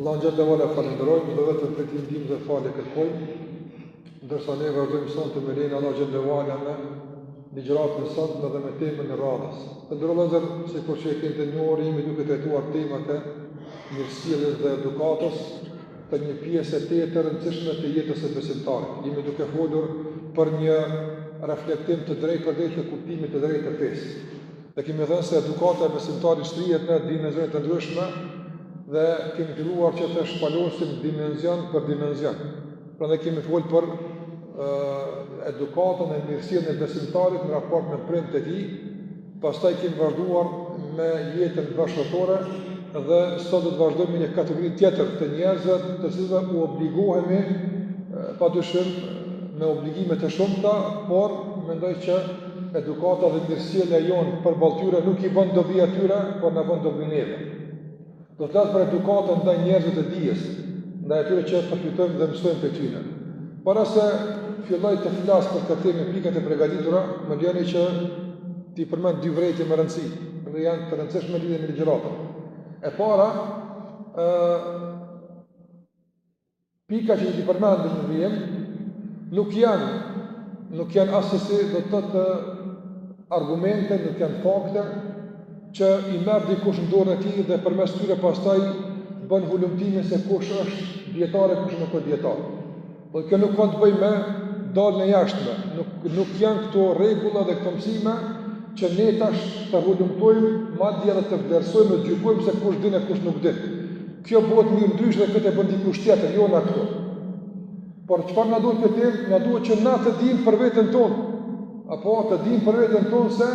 Allahun xhelle ve ala falënderojmë dhe vetëm prej tij ndihmë dhe falje kërkojmë. Ndërsa ne vazhdojmë sonte me lejen e Allahut xhelle ve ala me ligjëratën e sontme dhe me temën e radhës. Të nderuar vëllezër sikur që e keni të njohur jemi duke trajtuar temat e mirësjelljes dhe edukatës të një pjese tejet të rëndësishme të jetës së besimtarit. Jemi duke folur për një reflektim të drejtpërdrejtë të kuptimit të drejtë të fesë. Dhe kemi thënë se edukata e besimtarit shtrihet në dimenzione të ndryshme dhe kemi filluar që të shpalosim dimenzion për dimenzion. Pra ne kemi fol për uh, edukatën e mirësjelljen e besimtarit në raport me prindët e tij, pastaj kemi vazhduar me jetën bashkëshortore dhe sot do të vazhdojmë me një kategori tjetër të njerëzve të cilëve u obligohemi pa dyshim me obligime të shumta, por mendoj që edukata dhe mirësjellja jonë përballë tyre nuk i bën dobi atyre, por na bën dobi neve. Do të flas për edukatën ndaj njerëzve të dijes, ndaj atyre që përfitojmë dhe mësojmë prej tyre. Para se të filloj të flas për këtë temë pikat e përgatitura, më lejoni që t'i përmend dy vërejtje me rëndësi, që janë të rëndësishme lidhje me ligjëratën. E para, ë Pikat që i përmendim në vijim, nuk janë, nuk janë assesi do të thotë argumente, nuk janë fakte, që i merr dikush në dorën e tij dhe përmes tyre pastaj bën hulumtime se kush është dijetar e kush nuk është dijetar. Por kjo nuk ka të bëjë me daljen e jashtme, nuk, nuk janë këto rregulla dhe këto mësime që ne tash të hulumtojmë, madje edhe të vlerësojmë dhe të gjykojmë se kush din e kush nuk din. Kjo bëhet në mënyrë ndryshe dhe këtë e bën dikush tjetër, jo na këto. Por çfarë na duhet kjo temë? Na duhet që na të dimë për veten tonë. Apo të dimë për veten tonë se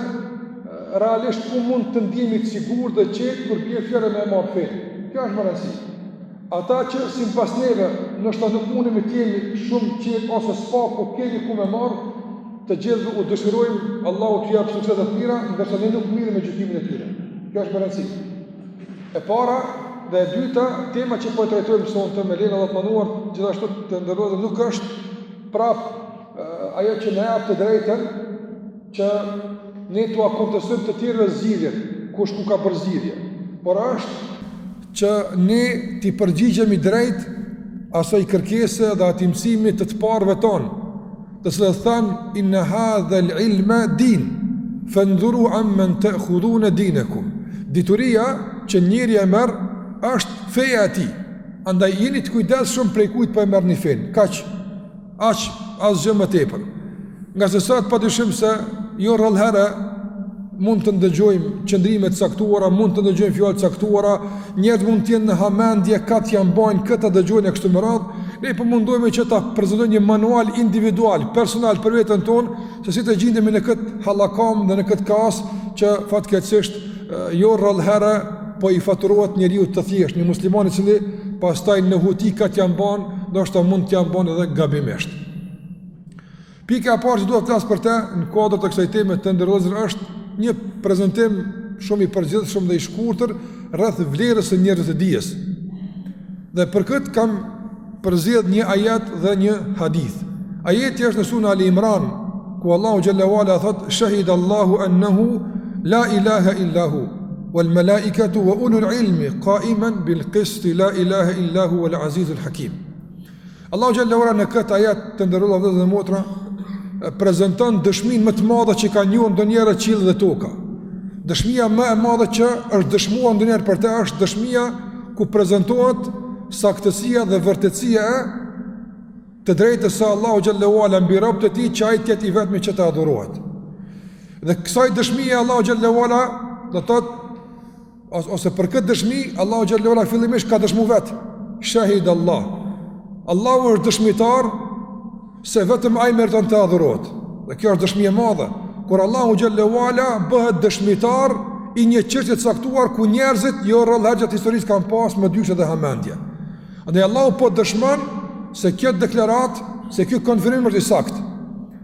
realisht ku mund të ndihemi të sigurt dhe të qetë kur bie fjala me marr fe. Kjo është me rëndësi. Ata që sipas neve, ndoshta nuk munemi të jemi shumë qetë ose së paku kemi ku me marrë, të gjithëve u dëshirojmë, Allahu t'u japë suksese dhe të mira, ndërsa ne nuk mirremi me gjykimin e tyre. Kjo është me rëndësi. E para dhe e dyta, tema që po e trajtojmë sonte me lejen e Allahut të madhëruar, gjithashtu të nderuar nuk është prap ajo që na jep të drejtën që ne t'ua kontestojmë të tjerëve zgjedhjen, kush ku ka bërë zgjedhje, por është që ne t'i përgjigjemi drejt asaj kërkese dhe atij mësimi të të parëve tonë. të cilët thanë inna hadha al-ilma din fandhuru amman ta'khudhuna dinakum dituria që njeriu e merr është feja e tij andaj jeni të kujdesshëm shumë prej kujt po e merrni fenë kaq aq asgjë më tepër ngase sot padyshim se jo rrallëherë mund të ndëgjojmë qëndrime të caktuara, mund të ndëgjojmë fjalë të caktuara, njerëzit mund të jenë në hamendje kah t'ia mbajnë, kë ta dëgjojnë e kështu me radhë. Ne po mundohemi që ta prezantojmë një manual individual, personal për veten tonë, se si të gjendemi në këtë hallakam dhe në këtë kaos që fatkeqësisht jo rrallëherë po i faturohet njeriut të thjesht, një musliman i cili pastaj në huti kah t'ia mban, ndoshta mund t'ia mban edhe gabimisht. Pika e parë që dua të flas për të në kuadër të kësaj teme, të nderuar vëllezër, është një prezantim shumë i përgjithshëm dhe i shkurtër rreth vlerës së njerëzve të dijes. Dhe për këtë kam përzgjedh një ajet dhe një hadith. Ajeti është në suren Ali Imran, ku Allahu xhelle ue ala thot: "Shahid Allahu annahu la ilaha illa hu wal malaikatu wa ulul ilmi qa'iman bil qist la ilaha illa huwal azizul hakim." Allahu xhelle ue ala në këtë ajet të nderuar vëllezër dhe motra prezanton dëshminë më të madhe që kanë njohur ndonjëherë qielli dhe toka. Dëshmia më e madhe që është dëshmuar ndonjëherë për të është dëshmia ku prezantohet saktësia dhe vërtetësia e të drejtës së Allahu xhelle ue ala mbi robët e tij që ai të jetë i vetmi që të adhurohet. Dhe kësaj dëshmie Allahu xhelle ue ala do të thotë Ose, ose për këtë dëshmi, Allahu xhelle ue ala fillimisht ka dëshmu vetë. Shahid Allah. Allahu është dëshmitar se vetëm ai meriton të adhurohet. Dhe kjo është dëshmi e madhe. Kur Allahu xhelle ue ala bëhet dëshmitar i një çështje të caktuar ku njerëzit jo rrallëherë gjatë historisë kanë pasë mëdyshje dhe hamendje. Andaj Allahu po dëshmon se kjo deklaratë, se ky konfirmim është i saktë.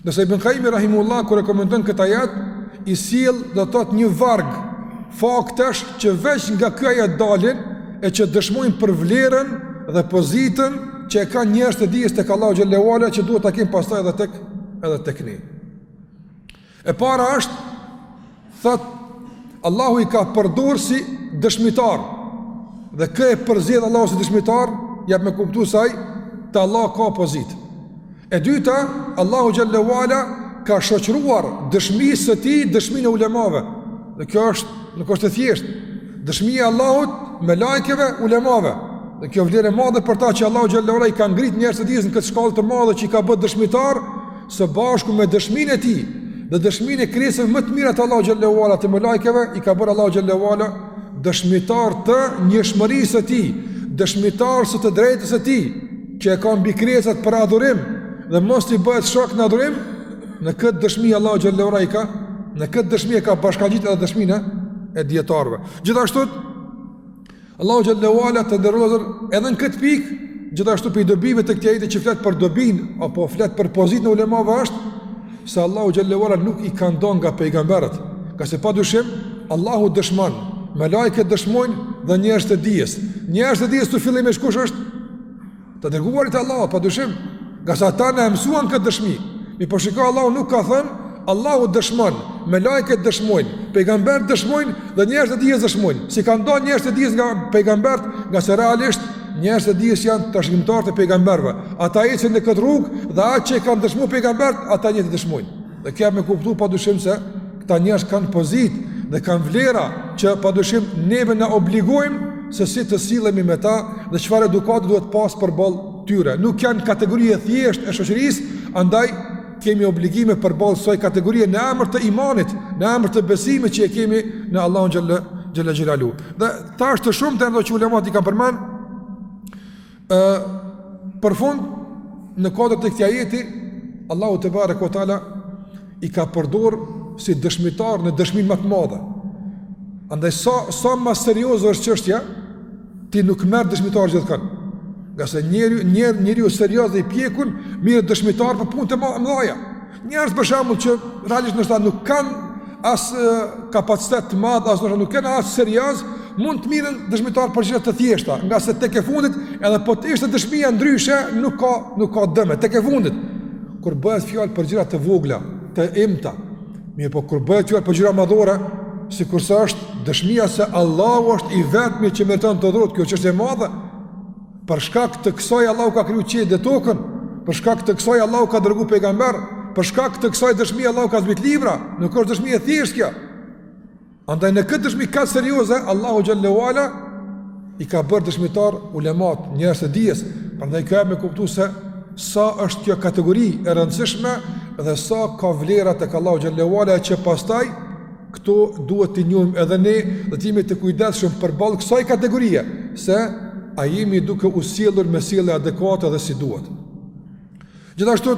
Ndërsa Ibn Kajimi rahimehullah, kur e komenton këtë ajet, i sjell do të thotë një varg faktesh që veç nga ky ajet dalin e që dëshmojnë për vlerën dhe pozitën që e kanë njerëzit e dijes tek Allahu xhelle ue ala që duhet ta kenë pastaj edhe tek, edhe tek ne. E para është Thot, Allahu i ka përdorë si dëshmitar, dhe kë e përzgjedh Allahu si dëshmitar, jep me kuptu se ai te Allahu ka pozitë. E dyta, Allahu xhelle ue ala ka shoqëruar dëshmisë së tij dëshminë e ulemave. Dhe kjo është, nuk është e thjeshtë. Dëshmia e Allahut, melaikeve, ulemave. Dhe kjo vlerë e madhe për ta që Allahu xhelle ue ala i ka ngrit njerëzit e dijes në këtë shkallë të madhe që i ka bërë dëshmitar, së bashku me dëshminë e tij dhe dëshminë e krijesave më të mira të Allahut xhelle ue ala, të melaikeve i ka bërë Allahu xhelle ue ala dëshmitar të njëshmërisë së tij dëshmitar së të drejtës së tij që e ka mbi krijesat për adhurim dhe mos t'i bëhet shok në adhurim në këtë dëshmi Allahu xhelle ue ala i ka në këtë dëshmi e ka bashkangjit edhe dëshminë e dijetarëve gjithashtu Allahu xhallahu ala të nderuar edhe në këtë pikë gjithashtu prej dobive të këtij ajeti që flet për dobinë apo flet për pozitën e ulemave është se Allahu xhallahu ala nuk i ka nda nga pejgamberët, ngase padyshim Allahu dëshmon, melaiket dëshmojnë dhe njerëzit e dijes. Njerëzit e dijes fillimisht kush është? Të dërguarit e Allahut padyshim, ngase ata na mësuan këtë dëshmi. Mirëpo shiko Allahu nuk ka thënë, Allahu dëshmon, melaiket dëshmojnë, pejgambert dëshmojnë dhe njerëzit e dijes dëshmojnë. S'i ka nda njerëzit e dijes nga pejgambert, ngase realisht njerëzit e dijes janë trashëgimtarët e pejgamberëve. Ata ecin në këtë rrugë dhe ata që kanë dëshmuar pejgambert, ata njëjtë dëshmojnë. Dhe kjo jep me kuptu padyshim se Këta njerëz kanë pozitë dhe kanë vlera që padyshim neve na obligojnë se si të sillemi me ta dhe çfarë edukate duhet pas përball tyre. Nuk janë kategori e thjeshtë e shoqërisë, andaj kemi obligime përball kësaj kategorie në emër të imanit, në emër të besimit që e kemi në Allahun xhel-le xhelaluhu. Dhe tash të shumë të nderuar që ulemat i kanë përmend Ë për fund në kuadër të këtij ajeti Allahu tebareke ve teala i ka përdor si dëshmitar në dëshminë më të madhe. Andaj sa sa më serioze është çështja, ti nuk merr dëshmitar gjithkënd. Ngase njeriu njeriu njeri serioz dhe i pjekun merret dëshmitar për punë të mëdha. Njerëz për shembull që realisht ndoshta nuk kanë as kapacitet të madh, as ndoshta nuk kanë as serioz, mund të merren dëshmitar për gjëra të thjeshta, ngase tek e fundit edhe po të ishte dëshmia ndryshe, nuk ka nuk ka dëme tek e fundit. Kur bëhet fjalë për gjëra të vogla, të imta, mirëpo kur bëhet fjalë për gjëra madhore, sikurse është dëshmia se Allahu është i vetmi që meriton të adhurohet, kjo çështje e madhe. Për shkak të kësaj Allahu ka kriju qiellin dhe tokën, për shkak të kësaj Allahu ka dërgu pejgamber, për shkak të kësaj dëshmi Allahu ka zbrit libra, nuk është dëshmi e thjeshtë kjo. Andaj në këtë dëshmi kaq serioze Allahu xhallahu ala i ka bërë dëshmitar ulemat, njerëzit e dijes, prandaj kjo jep me kuptu se sa është kjo kategori e rëndësishme dhe sa ka vlera tek Allahu xhallahu ala që pastaj Këto duhet t'i njohim edhe ne dhe të jemi të kujdesshëm përballë kësaj kategorie, se a jemi duke u sjellur me sjellje adekuate dhe si duhet. Gjithashtu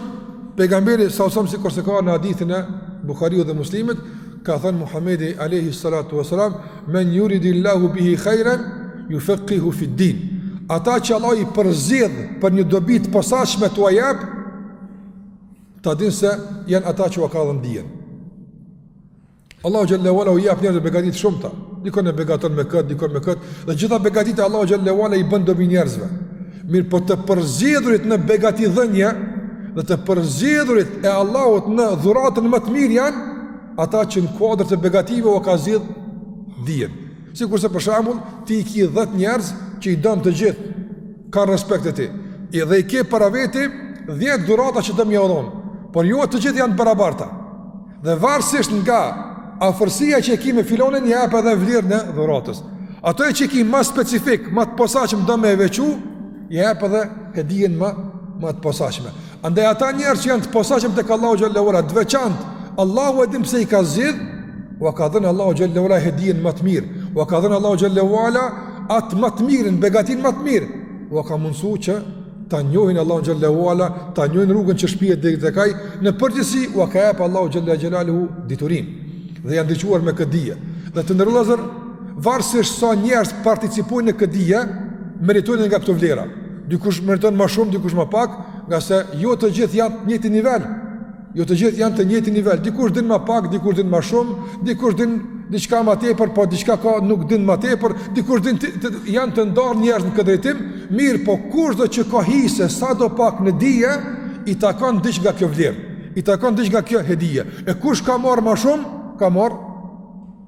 pejgamberi salallahu alejhi ve selem sikurse ka në hadithin e Buhariut dhe Muslimit, ka thënë Muhamedi alayhi salatu wasalam, "Men yuridillahu bihi khairan yufaqihu fi din." Ata që Allahu i përzgjedh për një dobi të posaçme t'ua jep, Ta dinë se janë ata që ua ka dhënë dijen. Allahu xhallahu ala u jap njerëzve begati të shumta. Dikon e begaton me kët, dikon me kët, dhe gjitha begatitë e Allahut xhallahu ala i bëjnë dobi njerëzve. Mirëpo të përzgjedhurit në begatidhënie, dhe të përzgjedhurit e Allahut në dhuratën më të mirë janë ata që në kuadër të begative ua ka zgjedh dijen. Sikurse për shembull, ti i ke 10 njerëz që i don të gjithë, kanë respekt e ti. I dhe i ke para veti 10 dhurata që do me ia dhon. Por jo të gjithë janë të barabarta. Dhe varësisht nga afërsia që e ke me filonin, ja jep edhe vlerën e dhuratës. Atë që e ke ma specifik, ma të posaçëm do me e veçu, ja jep edhe hedijen ma ma të posaçme. Andaj ata njerëz që janë të posaçëm tek Allahu xhallahu ala, të veçantë, Allahu e din pse i ka zgjedh, ua ka dhënë Allahu xhallahu ala hedijen ma të mirë, ua ka dhënë Allahu xhallahu ala atë ma të mirën, begatinë ma të mirë, ua ka mundësu që ta njohin Allahun xhallahu ala, ta njohin rrugën që shpihet deri tek ai, në përgjithësi ua ka jep Allahu xhele xhelaluhu diturinë dhe janë ndriçuar me këtë dije. Dhe të nderuar vllezër varësisht sa njerëzit participojnë në këtë dije, meritojnë nga këto vlera. Dikush meriton ma shumë, dikush ma pak, ngase jo të gjithë janë në të njëjtin nivel. Jo të gjithë janë në të njëjtin nivel. Dikush din ma pak, dikush din ma shumë, dikush din diçka ma tepër, po diçka ka nuk din ma tepër, dikush din të, të, janë të ndarë njerëzit në këtë drejtim, mirëpo kushdo që ka hise sado pak në dije, i takon diç nga kjo vlerë. I takon diç nga kjo hedije. E kush ka marr ma shumë, ka marr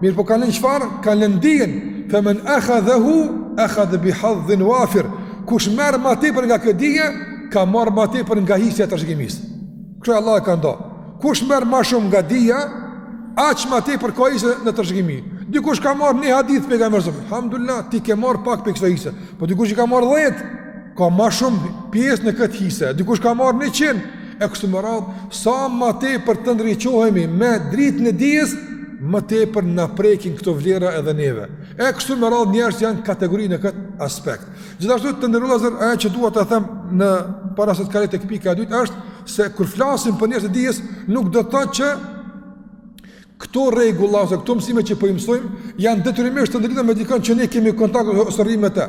Mirëpo kanë lënë çfarë, kanë lënë dijen, fe men ekhadhehu, ekhadhe bihadhin wafir, kush merr ma tepër nga këtë dije, ka marrë ma tepër nga hisja e trashëgimisë. Kështu Allahu e ka nda, kush merr ma shumë nga dija, aq ma tepër ka hise në trashëgimi. Dikush ka marrë një hadith të Pejgamberit alejhi selam, elhamdulilah, ti ke marrë pak prej kësaj hise, po dikush i ka marrë dhetë, ka ma shumë pjesë në këtë hise, dikush ka marrë njëqind, e kështu me radhë, sa ma tepër të ndriçohemi me dritën e dijes, më tepër na prekin këto vlera edhe neve. E kështu me radhë njerëzit janë kategori në këtë aspekt. Gjithashtu të nderuar vllazër, aja që dua ta them para se të kaloj tek pika e dytë, është se kur flasim për njerëz të dijes, nuk do të thotë që Këto rregulla ose këto mësime që po i mësojmë janë detyrimisht të ndërlidhura me dikën që ne kemi kontakt ose rrimë me të.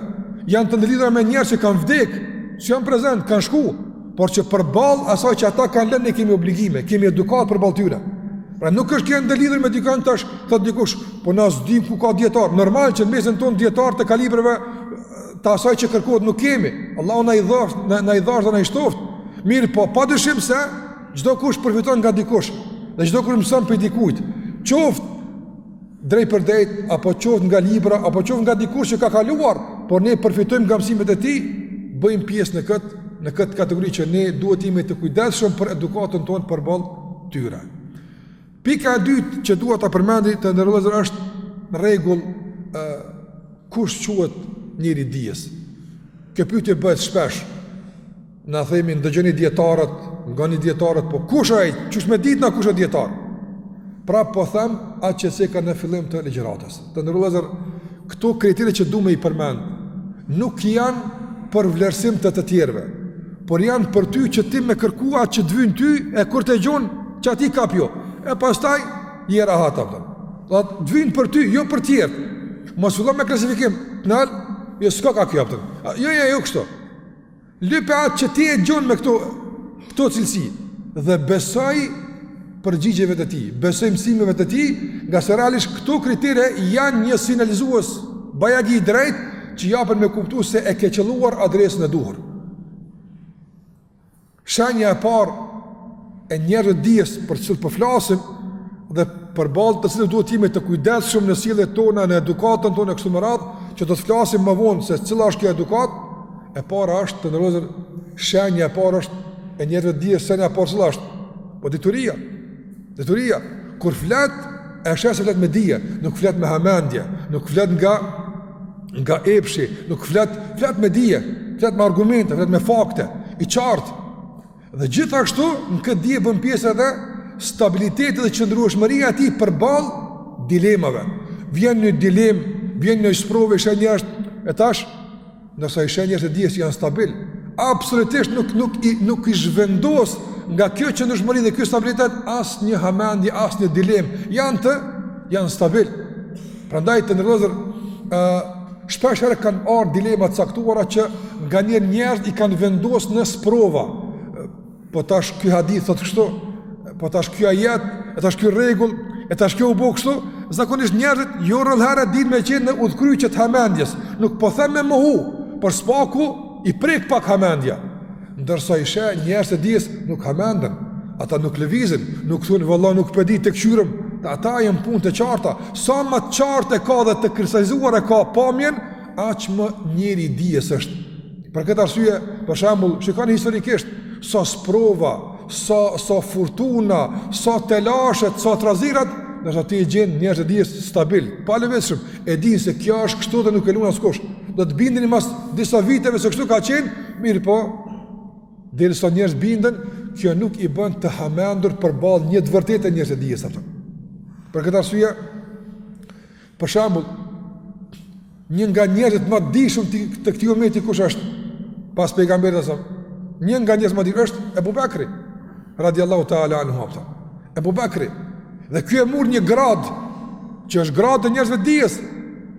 Janë të ndërlidhura me njerëz që kanë vdek, s'janë prezent, kanë shku, por që përballë asaj që ata kanë lënë ne kemi obligime, kemi edukat përballë tyre. Pra nuk është e ndërlidhur me dikën tash, thotë dikush, po na s'di ku ka dijetar. Normal që në mesin tonë dijetar të kalibrave të asaj që kërkohet nuk kemi. Allahu na i dhashtë, na i dhashtë dhe na i shtoftë. Mirëpo pa dyshim se Çdokush përfiton nga dikush, dhe çdokush mëson prej dikujt, qoftë drejtpërdrejt apo qoftë nga libra apo qoftë nga dikush që ka kaluar, por ne përfitojmë nga mësimet e tij, bëjmë pjesë në këtë në këtë kategori që ne duhet të jemi të kujdesshëm për edukatën tonë përballë tyre. Pika e dytë që dua ta përmendi të nderuar vllezër është rregull, kush quhet njeri i dijes. Kjo pyetje bëhet shpesh. Na themi ndëgjoni dijetarët, ngoni dijetarët, po kush ai? Qysh me ditë na kush është dijetar? Pra po them atë që e ceka në fillim të ligjëratës. Të nderuar vëllezër, këto kritere që du me i përmend, nuk janë për vlerësim të të tjerëve, por janë për ty që ti me kërku atë që të vyn ty, e kur ta gjon, që aty kapju. E pastaj, je rahat, a kupton. Dhe të vyn për ty, jo për tjerët. Mos fillo me klasifikim, ndal, jo s'koka kjo, a kupton. Jo, jo, jo, kështu. Lype atë që ti e gjon me këto këto cilësi dhe besoju përgjigjeve të tij, besoju mësimeve të tij, ngase realisht këto kritere janë një sinjalizues bajagi i drejtë që japin me kuptu se e ke qëlluar adresën e duhur. Shenja e parë e njerëzve të dijes për të cilët po flasim dhe përballë të cilëve duhet të jemi të kujdesshëm në sjelljet tona, në edukatën tonë e kështu me radhë, që do të flasim më vonë se cila është kjo edukatë, E para është të nderuar vëllezër shenja e para është e njerëzve të dijes shenja e para cila është. Po dituria, dituria, kur flet, e sheh se flet me dije, nuk flet me hamendje, nuk flet nga, nga epshi, nuk flet, flet me dije, flet me argumente, flet me fakte, i qartë. Dhe gjithashtu në këtë dije bën pjesë edhe stabiliteti dhe qëndrueshmëria e tij përballë dilemave. Vjen një dilemë, vjen një sprovë i sheh njerëzit e tash, ndërsa i sheh njerëzit e dijes janë stabil, absolutisht nuk nuk i nuk i zhvendos nga kjo qëndrueshmëri dhe ky stabilitet asnjë hamendje, asnjë dilemë. Janë të janë stabil. Prandaj të nderuar vëllezër, shpesh herë kanë ardhur dilema të caktuara që nganjëherë njerëzit i kanë vendos në sprova. Po tash ky hadith thotë kështu, po tash ky ajet, e tash ky rregull, e tash kjo u bë kështu, zakonisht njerëzit jo rrallëherë dinë me qenë në udhëkryq të hamendjes. Nuk po them me mohu, por së paku i prek pak hamendja. Ndërsa i sheh njerëzit e dijes nuk hamenden, ata nuk lëvizin, nuk thonë valla nuk po di të kqyrim. Te ata janë punët e qarta, sa më të qartë e ka dhe të kristalizuar e ka pamjen, aq më njeri i dijes është. Për këtë arsye, për shembull, shikoni historikisht sa sprova, sa sa furtuna, sa telashe, sa trazira, ndërsa ti i gjen njerëzit e dijes stabil, të palëvizshëm, E dinë se kjo është kështu dhe nuk e lun askush. Do të bindeni mas disa viteve se kështu ka qenë, mirëpo, derisa njerëzit binden, kjo nuk i bën të hamendur përballë një të vërtete njerëzit e dijes a kupton. Për këtë arsye, për shembull, një nga njerëzit më të dijshëm të, të këtij umeti kush është, pas Pejgamberit alejhi selam, një nga njerëzit më të dijshëm është Ebu Bekri, radiallahu ta'ala anhu apëta. Ebu Bekri, dhe ky e mur një gradë, që është gradë e njerëzve të dijes,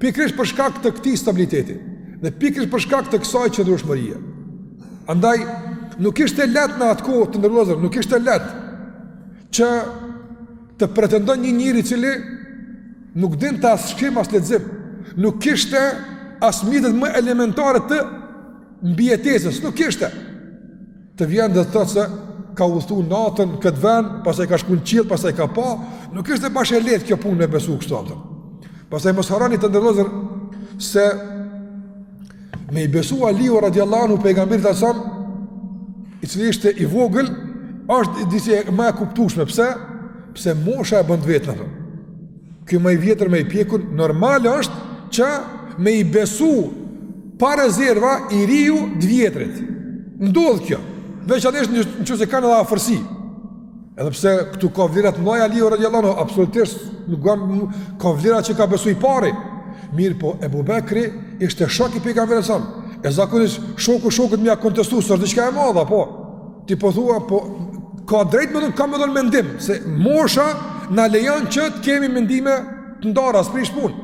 pikërisht për shkak të këtij stabiliteti, dhe pikërisht për shkak të kësaj qëndrueshmërie. Andaj, nuk ishte lehtë në atë kohë të nderuar vëllezër, nuk ishte lehtë që të pretendon një njeri i cili nuk dinte as shkrim, as lexim, nuk kishte as mjetet më elementare të mbijetesës, nuk kishte. Të vjen dhe të thotë se ka udhëtu natën këtë vend, pastaj ka shku në qiell, pastaj ka pa, nuk është bash e lehtë kjo punë me besu kështu atë. Pastaj mos harroni të nderuar vëllezër se me i besu Aliu radiallahu anhu pejgamberit alejhi selam, i cili ishte i vogël, është disi ma e kuptushme, pse? Pse mosha e bën të veten, apo. Ky më i vjetër më i pjekur, normal është që me i besu pa rezerva i riu të vjetrit. Ndodh kjo, veçanërisht në qoftë se kanë edhe afërsi. Edhe pse këtu ka vlera të mëdha Aliu radhiyallahu anhu, absolutisht ka, ka vlera që ka besu i pari. Mirëpo, Ebu Bekri ishte shok i pejgamberit alejhi selam. E zakonisht shoku shokut me ia kontestu, s'është diçka e madhe, apo. Ti po thua po ka drejt me dhënë, ka me dhënë mendim se mosha na lejon që të kemi mendime të ndara s'prish punë.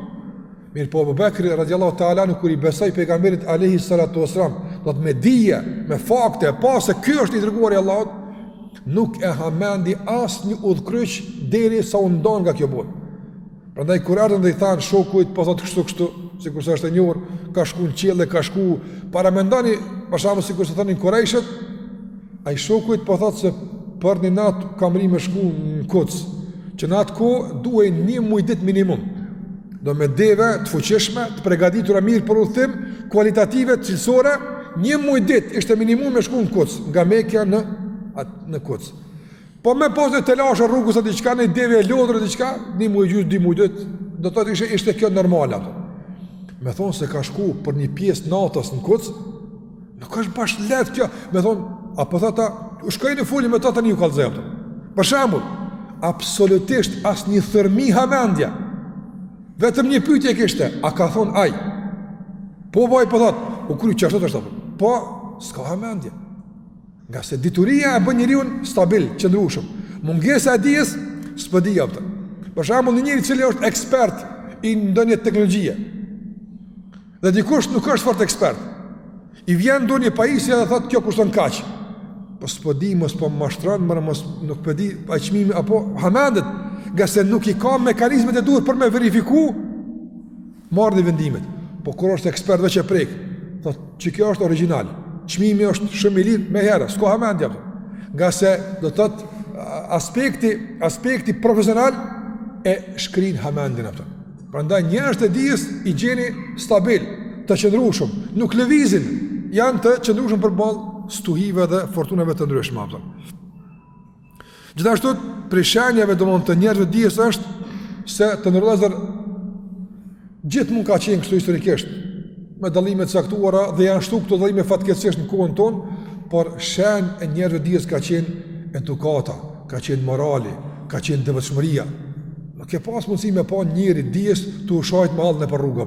Mirëpo Ebu Bekri radiallahu ta'ala anhu kur i besoi pejgamberit alejhi salatu ve selam do të thotë me dije, me fakte, pa se ky është i dërguar i Allahut Nuk e hamendi asnjë udhëkryq derisa u nda nga kjo botë Prandaj kur ardhën dhe i thanë shoku yt, po thotë kështu kështu, sikurse është e njohur, ka shku në qiell e ka shku. Paramendoni, për shembull sikurse thonin kurejshët, ai shoku yt po thotë se për një natë ka mrri me shku në Kuds, që në atë kohë duhej një muaj ditë minimum. Domethënë me deve të fuqishme, të përgatitura mirë për udhëtim, kualitative, cilësore, një muaj ditë ishte minimum me shku në Kuds, nga Mekja në, në Kuds. Po me pas një telash rrugës a diçka, një deve e lodhur a diçka, një muj e gjysë, dy muj ditë, do të thotë ishte, ishte kjo normal, apo. Me thonë se ka shku për një pjesë të natës në Kuds, nuk është bash lehtë kjo, me thonë, a po thata, u shkaj në fulli me të të një kalëzëm, për shembull, absolutisht asnjë thërrmi hamendje, vetëm një pyetje e kishte, a ka thonë ai, po ai po thotë, u kry qashtu është, po, s'ka hamendje, Ngase dituria e bën njeriun stabil, qëndrueshëm. Mungesa e dijes, s'po di, apo. Për shembull një njeri i cili është ekspert i ndonjë teknologjie. Dhe dikush nuk është fort ekspert. I vjen ndonjë pajisje dhe thotë kjo kushton kaq. Po s'po di, mos po mashtron, more mos nuk po di, pa çmimi, apo hamendet. Ngase nuk i ka mekanizmet e duhur për me verifiku, marrni vendimet, po kur është ekspert veç e prek, thotë, që kjo është origjinal, çmimi është shumë i lidh me herë, s'ka hamendje, apo. Ngase do të thot, aspekti, aspekti profesional e shkrin hamendjen, apo. Prandaj njerëzit e dijes i gjeni stabil, të qëndrueshëm, nuk lëvizin, janë të qëndrueshëm përballë stuhive dhe furtunave të ndryshme, apo. Gjithashtu prej shenjave domethënë të njerëzve të dijes është se të nderuar vëllezër gjithmonë ka qenë kështu historikisht me dallime të caktuara dhe janë shtu këto dallime fatkeqësisht në kohën tonë, por shenjë e njerëzve dijes ka qenë edukata, ka qenë morali, ka qenë devotshmëria. Nuk ke pas mundësi me pa njeri dijes tu u sha me hallkun nëpër rrugë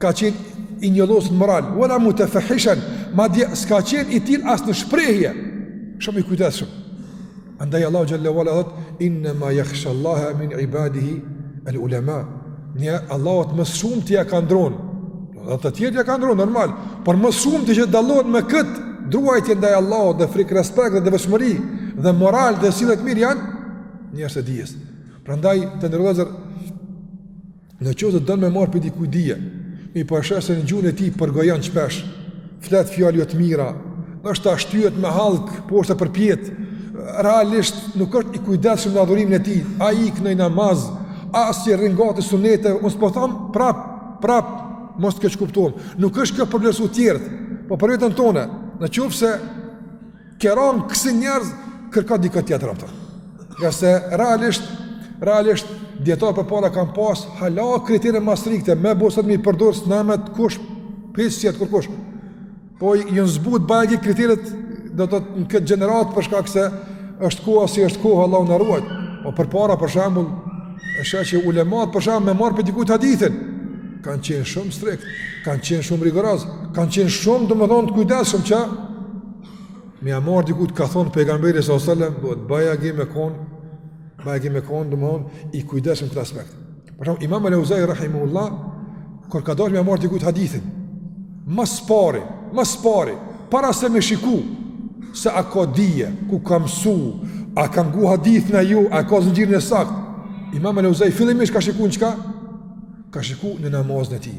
s'ka qenë i ngjallosun në moral, wala mutefehishen, madje s'ka qenë i tillë as në shprehje, shumë i kujdesshëm. Andaj Allahu xhel-le ve ala thotë, innema jakhsha Allahe min ibadihi el ulema, ndaj Allahut më së shumti ia kanë dronë, dhe të tjerët ia kanë dronë, normal, por më së shumti që dallohen me këtë, druajtje ndaj Allahut dhe frikë respekt dhe devotshmëri, dhe moral dhe sjellje të mirë janë, njerëzit e dijes. Prandaj të nderuar vëllezër, Në qoftë se don me marr prej dikujt dije, mirëpo sheh se në gjuhën e tij përgojon shpesh, flet fjalë jo të mira, ndoshta shtyhet me hallk, poshtë përpjet. Realisht nuk është i kujdesshëm në adhurimin e tij. Ai ik nga namazi, asnjë rekat sunete, unë s'po them prap, prap mos të keqkuptohem. Nuk është kjo për me vlerësu të tjerët, po për veten tonë. Në qoftë se Ke ra n'kësi njerëz, kërko dikë tjetër apo. Ngase realisht, realisht, dijetarët përpara kanë pas hala kritere ma strikte, me ba sot me i përdor s'na mbet kush, s'jet kurrkush. Po janë zbut bajagi kriteret, domethënë në këtë gjeneratë për shkak se, është koha si është koha, Allahu na ruajt. Po përpara për shambull, e sheh që ulematë për shambull me marrë prej dikujt hadithin, kanë qenë shumë strikt, kanë qenë shumë rigoroz, kanë qenë shumë, domethënë, të kujdesshëm që Me ia marrë dikujt, ka thonë pejgamberi s.a.s. Po, ti bajagi me konë, bajagi me konë, domethënë, i kujdesshëm në këtë aspekt. Për shembull, imam el-Euzai, rahimehullah, kur ka dasht me ia marrë dikujt hadithin, më së pari, më së pari, para se me shiku, se a ka dije, ku ka mësu, a ka ngu hadith në ju, a ka zinxhirin e saktë, imam el-Euzai, fillimish ka shiku në çka? Ka shiku në namazin e tij.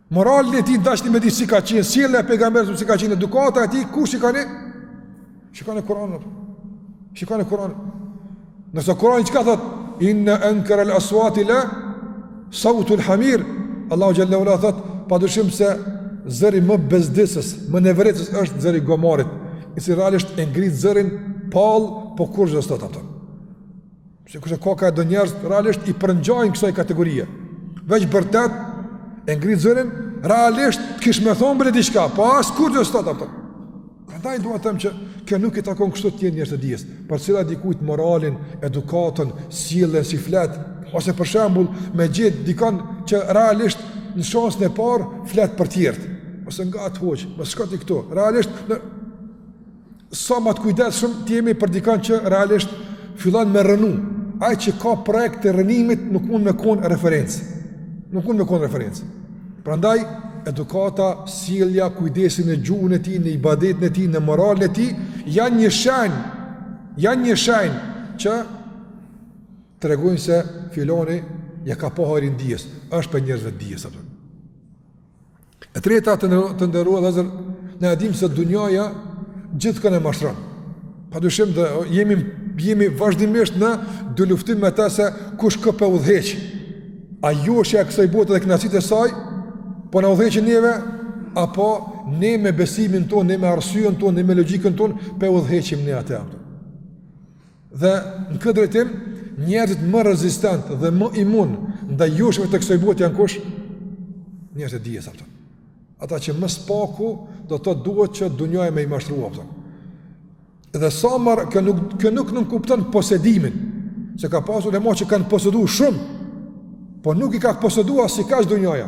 Moralin e tij deshni me di si ka qenë, sjellja e pejgamberit si ka qenë edukata e tij, ku shikoni? Shikoni Kur'anin. Shikoni Kur'anin. Ndërsa Kur'ani çka thotë? Inna ankara al-aswat la sawt al-hamir. Allahu jalla wala thotë, padyshim se zëri më bezdisës, më neveritës është zëri i gomarit, i cili realisht e ngrit zërin pall, po kurrgja s'thotë, apo. Se kështu ka, ka do njerëz, realisht i përngjajnë kësaj kategorie. Veç bërtet, e ngrit zërin, realisht të kishe me thonë bile diçka, po as kurgjë s'të thotë. Andaj dua të them që kjo nuk i takon kështu të jenë njerëz të dijes, përcillja dikujt moralin, edukatën, sjelljen si flet, ose për shembull me gjet dikon që realisht në shansën e parë flet për të tjerë. Mos e ngo atë hoxhë, mos shko ti këtu. Realisht në sa më të kujdesshëm të jemi për dikon që realisht fillon me rrënu. Ai që ka projekt të rrënimit nuk mund me kon referencë. Nuk mund me kon referencë. Prandaj edukata, sjellja, kujdesi në gjuhën e tij, në ibadetin e tij, në moralin e tij janë një shenjë, janë një shenjë që tregojnë se filani ja ka pa hajrin dijes, është prej njerëzve të dijes apo. E treta të nderuar, të nderuar vëllezër, ne e dimë se dunjaja gjithkënd e mashtron. Pa dyshim dhe jemi, jemi vazhdimisht në dyluftim me ta se kush kë po e udhëheq. A joshjet e kësaj bote dhe knaqësitë e saj, po na udhëheqin neve, apo ne me besimin tonë, ne me arsyen tonë, ne me logjikën tonë, po e udhëheqim ne atë, a kupton Dhe në këtë drejtim, njerëzit më rezistent dhe më imun ndaj joshjeve të kësaj bote janë kush? Njerëzit e dijes, a kupton. Ata që më së paku do të duhet që dunjaja me i mashtru, a kupton. Dhe sa marr, kjo nuk, kjo nuk nënkupton posedimin, se ka pasur ulema që kanë posedu shumë, po nuk i ka posedu si kaq dunjaja.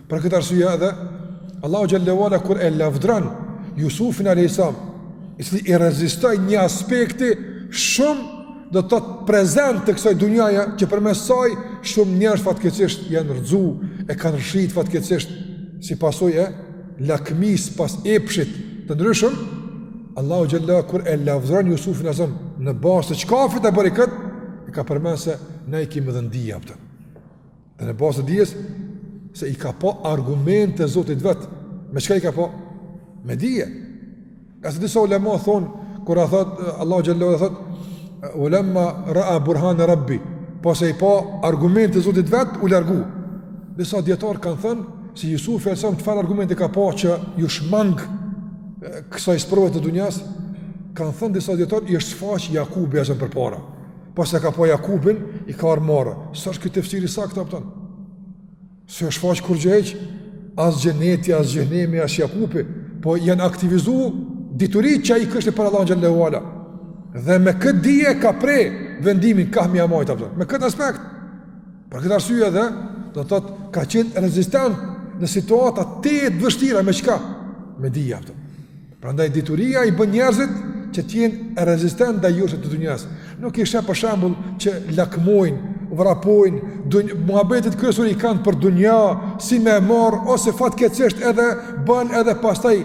Për këtë arsye edhe Allahu xhel-le ue ala kur e lavdron Jusufin alejhi selam, i cili i rezistoi një aspekti shumë do të thotë prezent të kësaj dunjaje që përmes saj shumë njerëz fatkeqësisht janë rrëzu e kanë rrshit fatkeqësisht si pasojë e lakmisë pas epshit të ndryshëm Allahu xhel-le ue ala kur e lavdron Jusufin alejhi selam në bazë të çkafit e bëri këtë e ka përmend se ne i kemi dhënë dije, a kupton Dhe në bazë të dijes se i ka pa argumentet e Zotit vet. Me çka i ka pa? Me dije. E se disa ulema thonë kur e thotë Allahu xhel-le ue ala thotë ue lemma rea burhane rabbihi, posa i pa argumentet e Zotit vet u largu. Disa dijetarë kanë thonë se Jusufi alejhi selam çfarë argumenti ka pa që ju shmang kësaj sprove të dunjasë, kanë thonë disa dijetarë i është shfaq Jakubi alejhi selam përpara. Posa e ka pa Jakubin, i ka ardh marre. S'është ky tefsir i saktë, a kupton? S'i është shfaq kurgjë hiç? As xheneti, as xhehenemi, as Jakubi. Po janë aktivizu dituritë që ai kishte për Allahun xhel-le ue ala. Dhe me këtë dije ka pre vendimin kah me ia majt, a kupton. Me këtë aspekt. Për këtë arsye dhe, do të thotë, ka qenë rezistent në situata të të vështira me çka? Me dije, a kupton. Prandaj dituria i bën njerëzit që të jenë rezistent ndaj joshjes të dunjas. Nuk i sheh për shembull që lakmojnë, vrapojnë, dunj muhabetet kryesore i kanë për dunja, si me marrë ose fatkeqësisht edhe bën edhe pastaj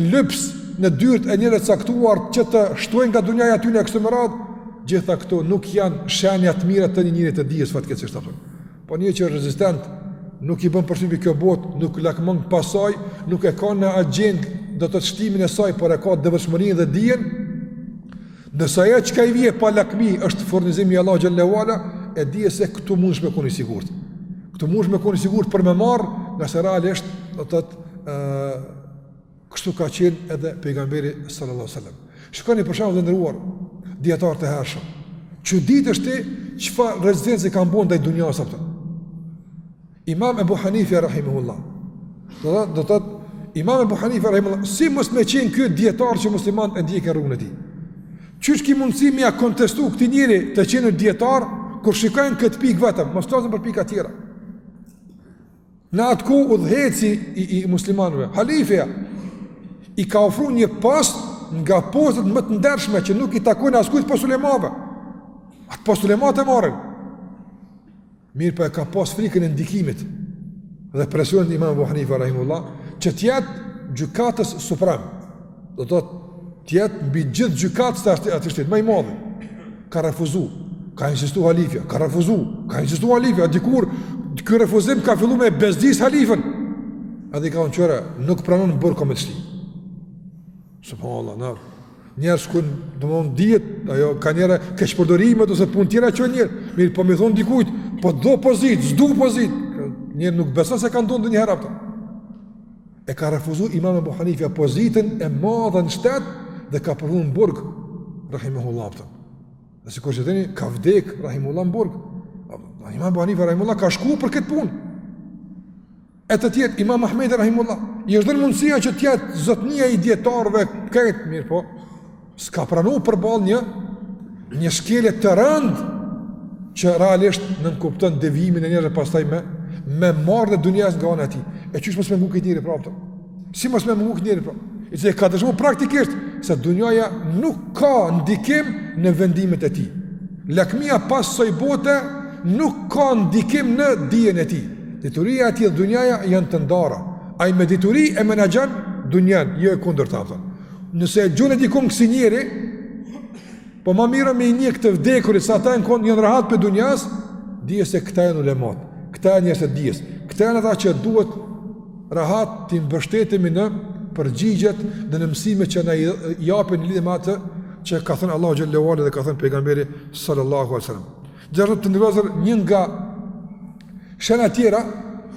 lypës në dyert e njerëzve të caktuar që të shtojnë nga dunjaja e tyre e kështu me radhë. Gjitha këto nuk janë shenja të mira të një njeri të dijes fatkeqësisht apo. Po një që ë rezistent, nuk i bën përshtypje kjo botë, nuk lakmon pas saj, nuk e ka në agjendë do thotë shtimin e saj, por e ka devotshmërinë dhe dijen. Ndërsa ajo çka i vjen pa lakmi është furnizimi i Allahut xhelle ue ala, e di se këtu mundesh me kon i sigurt. Këtu mundesh me kon i sigurt për me marrë, ngase realisht do thotë ë Kështu ka qenë edhe pejgamberi sallallahu alajhi wasallam. Shikoni për shembull të nderuar dijetarët e hershëm. Çuditesh ti çfarë rezistencë kanë bën ndaj dunjas ato. Imam Abu Hanife rahimahullah. Do thotë Imam Abu Hanife rahimahullah, si mos me qenë ky dijetar që muslimanët e ndjekin rrugën e tij. Qysh ki mundësi me ia kontestu këtij njeri të qenit dijetar kur shikojnë këtë pikë vetëm, mos flasim për pika tjera. Në atë ku udhëheqësi i, i muslimanëve, halifja, i ka ofru një post nga postet më të ndershme që nuk i takojnë askujt pos ulemave. Atë post ulemat e marrin. Mirëpo e ka pas frikën e ndikimit dhe presionit imam Abu Hanifja rahimahullah që të jetë gjykatës suprem. Do të jetë mbi gjithë gjykatësit e atij shteti, ma i madhi. Ka refuzu, ka insistu halifja, ka refuzu, ka insistu halifja, dikur, ky refuzim ka fillu me bezdis halifën. A di ka unë qëre, nuk pranun në bërë komet shti. Subhanallah, në, njerës ku në më në djetë, ajo ka njëre keqpërdorimet ose punë tjera që njërë, mirëpo me i thonë dikujt, po do pozitë, s'du pozitë, njeri nuk beson se ka ndodh ndonjëherë apëta. E ka refuzu imam Ebu Hanifja pozitën e madhe në shtet dhe ka përfundu në burg, rahimehullah pëtëm. Dhe sikur që e dini, ka vdek, rahimehullah në burg. Imam Ebu Hanifja, rahimehullah, ka shku për këtë punë. E të tjerë, imam Ahmedi, rahimehullah, i është dhënë mundësia që të jetë zotnia i dijetarëve këtë mirëpo, S'ka pranu përballë një, një shkelje të rëndë, që realisht nënkupton devijimin e njerëzve pastaj me, me marrjen e dunjas nga ana e tij. E qysh mos me e ngu këtë njeri pra? Si mos me e ngu këtë njeri pra, i cili e ka dëshmu praktikisht, se dunjaja nuk ka ndikim në vendimet e tij. Lakmia pas ksaj bote nuk ka ndikim në dijen e tij. Dituria e tij dhe dunjaja janë të ndara. Ai me dituri e menaxhon dunjan, jo e kundërta apëton. Nëse e gjone dikun kësi njeri, po ma mirë me i nje këta të vdekurit, se ata janë konë janë rahat prej dunjas, dije se këta janë ulemat, këta janë njerëzt e dijes, këta janë ata që duhet rahat të mbështetemi në përgjigjet dhe në mësimet që na japin lidhje me atë që ka thënë Allahu xhelle ve ala dhe ka thënë pejgamberi sallallahu alaihi wasallam. Gjithashtu të nderuar vëllezër një nga shenjat tjera,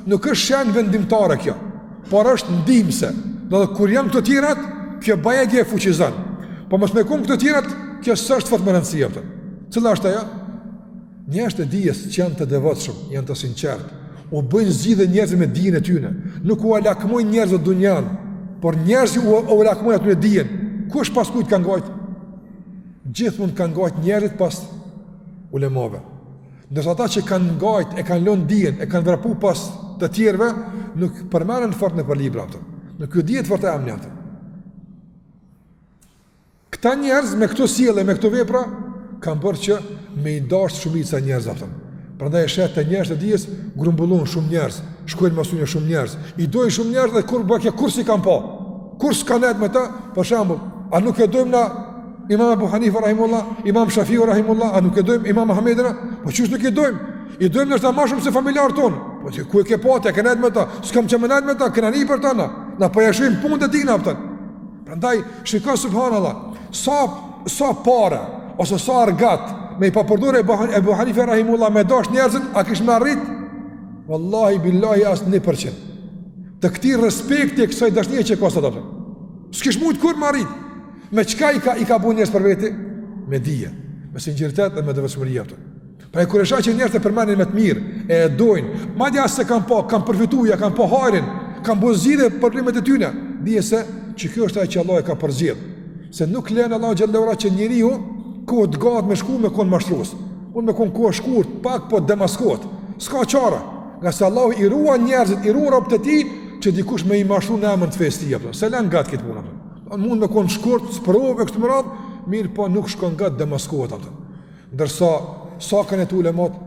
nuk është shenjë vendimtare kjo, por është ndihmëse. Do të thotë kur janë këto tjerat, kjo bajagi e fuqizon. Po mos me kon këto tjerat, kjo s'është fort me rëndësi, a kupton. Cila është ajo? Njerëzit e dijes që janë të devotshëm, janë të sinqertë, u bëjnë zgjidhje njerëzve me dijen e tyne, nuk ua lakmojnë njerëzve dunjanë, por njerëzit u, ua lakmojnë atyre dijen, kush pas kujt ka ngajt? Gjithmonë kanë ngajt njerëzit pas ulemave. Ndërsa ata që kanë ngajt, e kanë lënë dijen, e kanë vrapu pas të tjerëve, nuk përmenden fort nëpër libra, a kupton. Nuk ju dihet fort emni, a kupton. Këta njerëz me këto sjellje, me këto vepra kanë bërë që me i dashtë shumica e njerëzve, a kupton. Prandaj sheh te njerëzt e dijes grumbullohen shumë njerëz, shkojnë mësojnë shumë njerëz. I dojnë shumë njerëz dhe kur belki kurr s'i kanë pa. Kurr s'kanë nejt me ta, për shembull, a nuk e dojmë na Imam Abu Hanifa rahimullah, Imam Shafiu rahimullah, a nuk e dojmë Imam Ahmedin? Po qysh nuk e dojmë? I dojmë ndoshta më shumë se familjarët tonë. Po ti ku e ke pa ti, ke ndejt me ta? S'kam çka me ndejt me ta, kanë ani për tona. Na po ia shohim punët e tina a kupton. Prandaj shikoje subhanallah, sa sa para ose sa argat me i pas përdorë Abu Hanifa rahimullah me e dasht njerëzit, a kish me arrit? Wallahi billahi as 1%. Të këtij respekti e kësaj dashnie që e ka sot, a kupton. S'kish mujt kurr me arrit. Me çka i ka i ka bo njerëzit për vete? Me dije, me sinqeritet dhe me devotshmëri, a kupton. Pra kur e sheh që njerëzit e përmendin me të mirë, e dojnë, madje as s'e kanë pa, kanë përfituar, ia kanë pa hajrin, kanë bën zgjidhje për problemet e tyre. Dije se që kjo është ajo që Allah e ka përzgjedh. Se nuk e len Allah xhelle ve ala që njeriu kohë të gat me shku me kon mashtrues. Mun me kon kohë shkurt, pak po demaskohet. S'ka çare. Ngase Allah i ruan njerëzit, i ruan robët e tij që dikush me i mashtru në emën të fesë tij, a kupton. S'e len gat këtë punë. Mund me konë shkurt, sprovë kështu më radhë, mirëpo nuk shkon gatë, demaskohet, a kupton. Ndërsa, sa kanë jetu ulemat,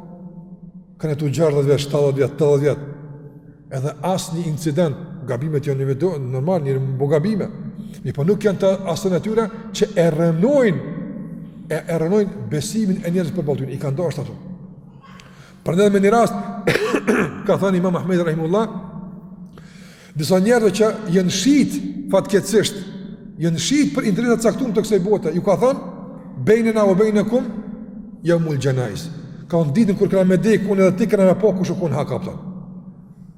kanë jetu gjashtëdhjetë vjet, shtatëdhjetë vjet, tetëdhjetë vjet, edhe as një incident, gabimet janë njerëzore, normal, bëjnë gabime, mirëpo nuk janë të asaj natyre që e rrënojnë, e, e rrënojnë besimin e njerëzve përballë tyne, i kanë dashtë, a kupton. Prandaj edhe në një rast, ka thënë imam Ahmed Rahimullah, Disa njerëzve që janë shit, fatkeqësisht, janë shit për interesa t'caktum të kësaj bote, ju ka thonë, bejnena ue bejnekum jeumul xhenaiz. Ka një ditë kur kena me dek, unë edhe ti kena me pa kush u kon hak, kupton.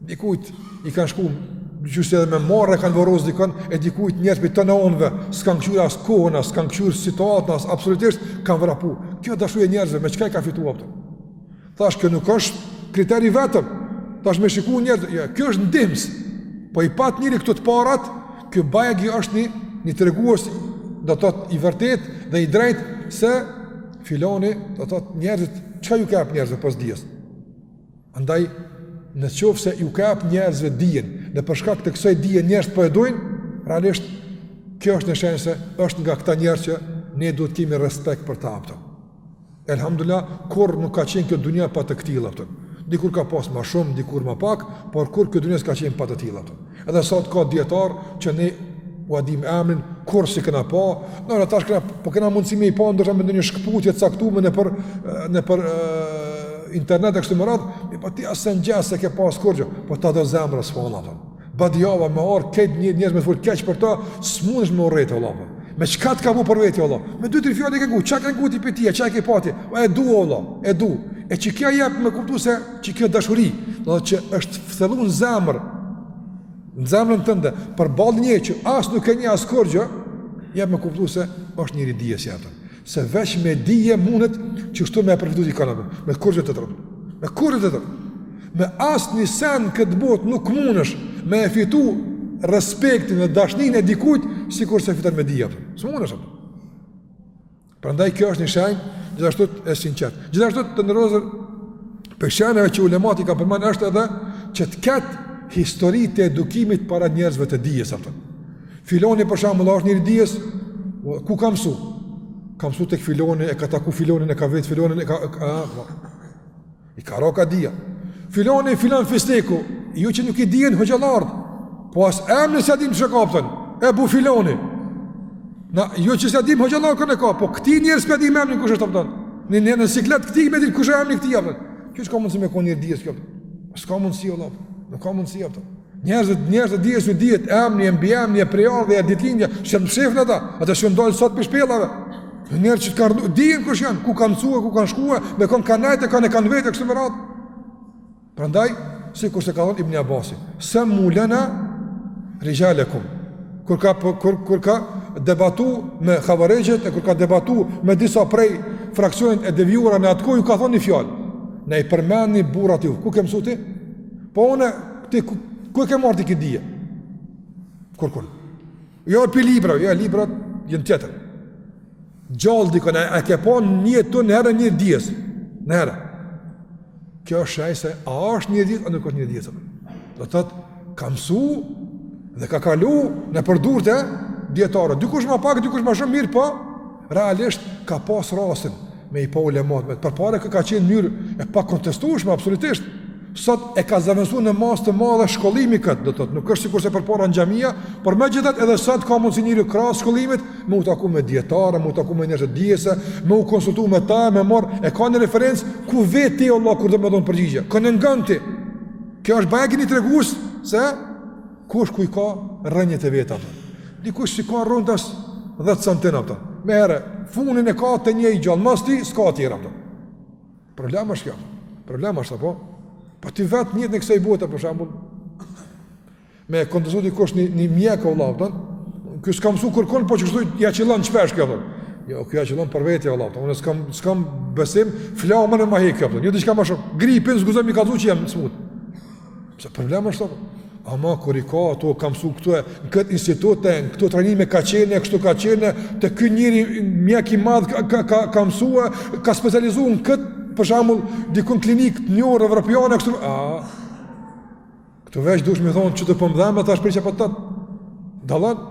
Dikujt i kanë shku, gjusë edhe me marre kanë vëroz dikën, e dikujt njerëz për të në onëve, s'kanë kqyr as kohën, as kanë kqyr situatën, as absolutisht, kanë vrapu. Kjo dashni e njerëzve, me çka i ka fitu, kupton. Thash kjo nuk është kriter i vetëm. Tash me shiku njerëzve, kjo është ndihmës. Po i pat njeri këto të parat, ky bajagi është një një tregues do të thotë i vërtet dhe i drejt se filoni do të thotë njerëzit çka ju ka jap njerëzve pos dijes. Andaj në qoftë se ju ka jap njerëzve dijen, dhe për shkak të kësaj dije njerëz po e duin, realisht kjo është një shenjë se është nga këta njerëz që ne duhet të kemi respekt për ta, kupton Elhamdulilah, kurrë nuk ka qenë kjo dunja pa të këtillë, kupton. Dikur ka pas ma shumë, dikur ma pak, por kurrë kjo dunja s'ka qenë pa të tillë, kupton. Edhe sot ka dijetarë që ne ua dim emrin, kurrë s'i kena pa, në në tash kena, po kena mundësi me i pa, ndërsa me ndonjë shkëputje caktume nëpër, nëpër e, internet e kështu me radhë, e pa ti asnjë gjë s'e ke pas kurgjë, po ta do zemra së fana, kupton. Badihava me orë, ke te njerëz me të fol keq për ta, s'mundesh me urrejtë, vallah. Po. Me çka të ka bo për veti, vallah? Me dy, tri fjalë i ke ngu, ça ke ngu ti prej tij, ça ke pa ti? O, e du, vallah, e du. E qekjo jep me kuptu se qekjo dashuri, dhe që është fthellu në zemër, në zemrën tënde, përballë një që as nuk e njeh as kurgjë, jep me kuptu se është njeri i dijes si atër. Se veç me dije mundet qeshtu me e përfitu ti dikan ve, me kurgjë tjetër, me kurgjë tjetër. Me asnjë sen n'këtë botë nuk mundësh me e fitu respektin dhe dashnin e dikujt, sikurse fiton me dije, s'mundesh, kupton. Prandaj kjo është një shenjë, gjithashtu e sinqert. Gjithashtu të nderuar vllezër, prej shenjave që ulemat i kanë përmend është edhe që të ketë histori të edukimit para njerëzve të dijes, kupton. Filoni për shembull është njeri i dijes ku ka mësu? Ka mësu tek filoni, e ka taku filonin, e ka vetë filonin, e ka e ka po. E ka rrok dija. Filoni filon fisteku, ju që nuk i dihen hoxhallarët. Po as emri s'ja dim çka, kupton. E bu filoni. Na jo që s'ja dim hoxhallarët kënd ka, po këti njeri s'ja dim emrin kush është, kupton. Në në në siklet këti me dim kush është emri këti apo. Kjo çka mund të me kon i dijes këtu. S'ka mundësi valla. Nuk ka mundësi apo. Njerëzit, njerëz të dijes u dihet emni, e mbiemni, e prejardhja, e ditlindja, s'mshefen ata, ata që mshefen sot për shpellave. Njerëz që të kanë, dihen kush janë, ku kanë mësua, ku kanë shkua, me kanë kanë nejt, kan e kanë vetë, kështu me radhë. Prandaj, sikurse ka thonë Ibni Abasi, semu lena rixhalekum. Kur ka, po, kur, kur ka debatu me havarixhët, e kur ka debatu me disa prej fraksionet e devijume në atë kohë, ju ka thonë një fjalë. Na i përmendni burat ju, ku ke mësuti? Po unë, ti, ku, ku e ke marrë ti këtë dije? Kurkun. Jo, e pi libra, jo, e libra janë tjetër. Gjallë dikën, a e ke pa një të najherë njeri dijes, najherë. Kjo është shenjë se, a është njeri dijes, a nuk është njeri dijes. Do të thotë, ka mësu dhe ka kalu nëpër durt e dijetarëve. Dikush ma pak, dikush ma shumë mirë, po, Realisht ka pas rastin me i pa ulemat, më përpara ka, ka qenë mënyrë e pakontestushme, absolutisht. Sot e ka zëvendsu në masë të madhe shkollimi këtë, do të thotë nuk është sikurse përpara në xhamia, por megjithatë edhe sot ka mundësi njeri krahas shkollimit, me u taku me dijetarë, me u taku me njerëz të dijes, me u konsultu me ta, me marrë, e ka një referencë, ku vet ti vallah kur do me dhënë përgjigje, kënd e ngon ti, kjo është bajagi një tregues, se Kush ku i ka rrënjët e veta për? Dikush si ka rrënjët as 10 cm ato. Meniherë funin e ka te një i gjallë, mas tij s'ka tjera për. Problem është kjo. Problem është apo? Po ti vetë në jetën e kësaj bote, për shembull. Me kontestu dikush një, një mjek vallah, thon: Ky s'ka msu kërkun, po që kështu ia qëllon shpesh ky, thon. Jo, ky ia qëllon, për veti vallah, unë s'kam, s'kam besim, flamën e ma hek, thon. Jo, diçka ma shumë, gripin, s'guxoj me i kallxu që jam smutë. Pse problem është apo? Ama kur i ka ato ka msu këtu e në këtë institut e në këto trajnime ka qenë e kështu ka qenë te ky njeri mjek i madh ka, ka, ka, ka mësu, ka specializu në këtë për shembull dikun klinikë të njohur evropiane kështu a këtu veç mush me thonë që të pëmdheme po thash për që për po tëtë dalan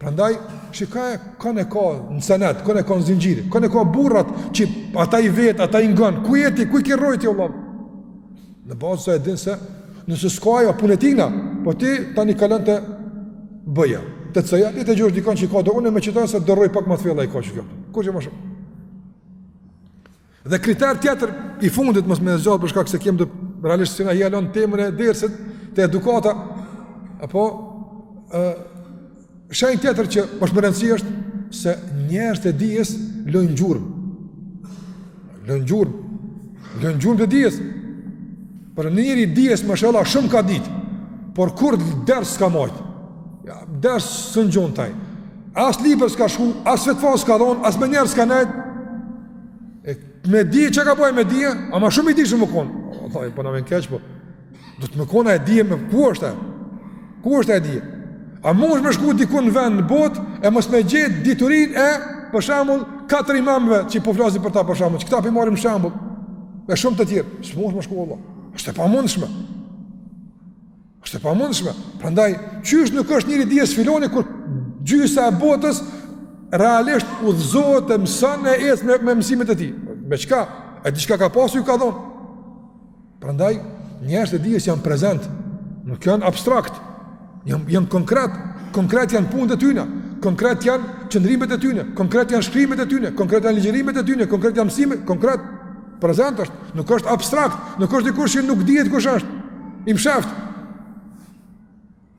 prandaj shiqo kënd e ka në sened kënd e ka në zinxhir kënd i ka burrat që ata i vet ata i ngon ku je ti ku ke rrojt ti vallah Në bazë se e din se nëse s'ka A-ja punë tina, po ti tani kalon te B-ja, te C-ja, ti të gjesh dikon që i ka domethënë se rrënjët pak më të thella i ka që kjo. Kur që më shumë? Dhe kriter tjetër i fundit mos me e zgjatë për shkak se kemi realisht si na jelon temën e dersit te edukata, apo, e, Shenjë tjetër që është me rëndësi është se njerëzit e dijes lënë gjurmë. Lënë gjurmë. Lënë gjurmë të dijes. Po njeri i dijes mashallah shumë ka ditë, por kurrë ders s'ka majt. Ja, ders s'e ngjon taj. As libër s'ka shkru, as fetva s'ka dhon, as me njerëz s'ka nejt. E me dije çka ka ba me dije, ama shumë i dishëm u kon. Thuj po na vjen keq po. Do të me kon ajo dije me ku është ajo? Ku është ajo dije? A mush me shku dikun në vend në botë e mos me gjetë diturinë e për shembull katër imamve që po flasim për ta për shembull, që këta po i marrim shembull e shumë të tjerë, s'mush me shku vallah, është e pamundshme, është e pamundshme, prandaj, qysh nuk është njeri i dijes filani kur gjysa e botës realisht udhëzohet e mëson e ecë me, me mësimet e tij, me çka, e diçka ka pas e u ka dhonë, Prandaj njerëzit e dijes janë prezent, nuk janë abstrakt. Janë janë konkret, konkret janë punët e tyne, konkret janë qëndrimet e tyne, konkret janë shkrimet e tyne, konkret janë ligjërimet e tyne, konkret janë mësimet, konkret prezent është, nuk është abstrakt, nuk është dikush që nuk dihet kush është, i msheft.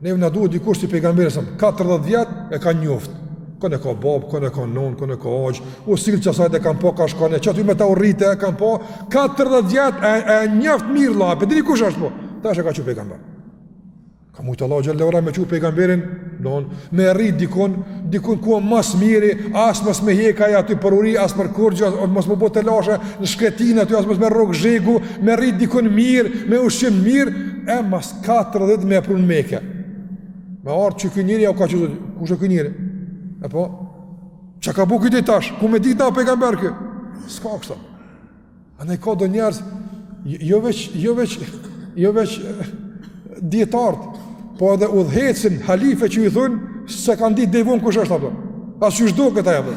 Neve na duhet dikush si pejgamberi sa 40 vjet e ka njoft. Kënë ka bab, kënë ka non, kënë ka axhë. U sill qesajt e kanë pa ka shkon e, qaty me ta u rrit, e kanë pa, 40 vjet e, e njoft mirë la, për dini kush është po. Tash e ka çu pejgamber. Ka mujtë Allahu xhelle ve ala me çu pejgamberin, don, me rrit dikun, dikun ku ma s'miri, as mos me hjek aj aty për uri, as për kurgjë, mos me bo telashe në shkretinë aty, as mos me rrok zhegu, me rrit dikun mirë, me ushqy mirë, e mas 40 me pru n'Mekë. Me ardh qeky njeri jau ka çu Zoti, kush është ky njeri? Po çka ka bo ky deri tash? Ku me ditë na pejgamber ky? S'ka kështu. A ne ka do njerëz jo, jo veç jo veç jo veç eh, dijetar, po edhe udhëheqsin halife që i thonë s'e kanë ditë deri vonë kush është apo. As ju zhdo këta apo.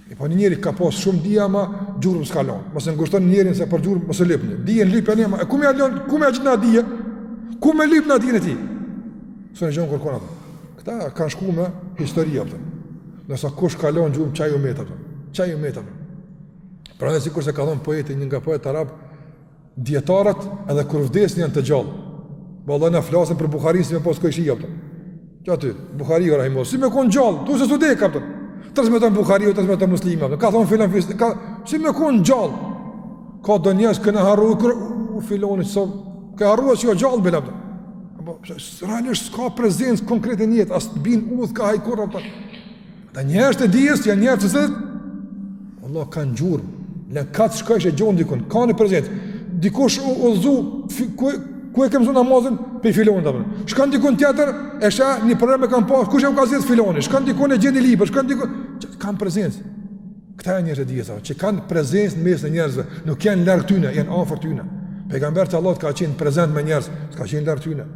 E po një njeri ka pas shumë dije ama gjurmë s'ka lanë. Mos e ngushton njerin se për gjurmë mos e lypë një. Dijen lype e nema. E ku me ja lanë, ku me ja gjet na dijen? Ku me lypë na dijen e tij? S'e gjen kërkun atë. Këta kanë shku me historia të. Nëse kush ka lanë gjurmë, qaj u metë të. Qaj u metë të. Pra në sikurse ka thonë poeti, një nga poetët arabë, Dijetarët edhe kur vdesin janë të gjallë. Po vallahi na flasim për Buhariun si me pasë kojshi jo përë. Qaty, Buhariu rahimehullah, si me konë gjallë, thu se s'u deka përë. Transmeton Buhariu, transmeton Muslimi, ka thonë filan fisteku, si me konë gjallë. Ka do njerëz kena harru, kër, u filoni që sovë, ka harru e që jo gjallë bela përë. Po, realisht s'ka prezencë konkrete n'jetë, as të bjen udha kah aj kurrë përë. Dhe njerëz të dijes, janë njerëz të Zotit, Allah kanë gjurmë, nga të shkojsh e gjon dikun, kanë prezencë, dikush u udhzu, ku, ku e kemë zënë namazin, pej filonit përë. Shkon dikun tjetër, e sheh një problem e kanë pasë, kush jau ka zgjedh filoni, shkon dikun e gjen ni libër, shkon dikun, që kanë prezencë. Këta janë njerëz të dijes, që kanë prezencë në mes të njerëzve, nuk janë larg tyne, janë afër tyne. Pejgamberi i Allahut ka qenë prezent me njerëz, s'ka qenë larg tyne.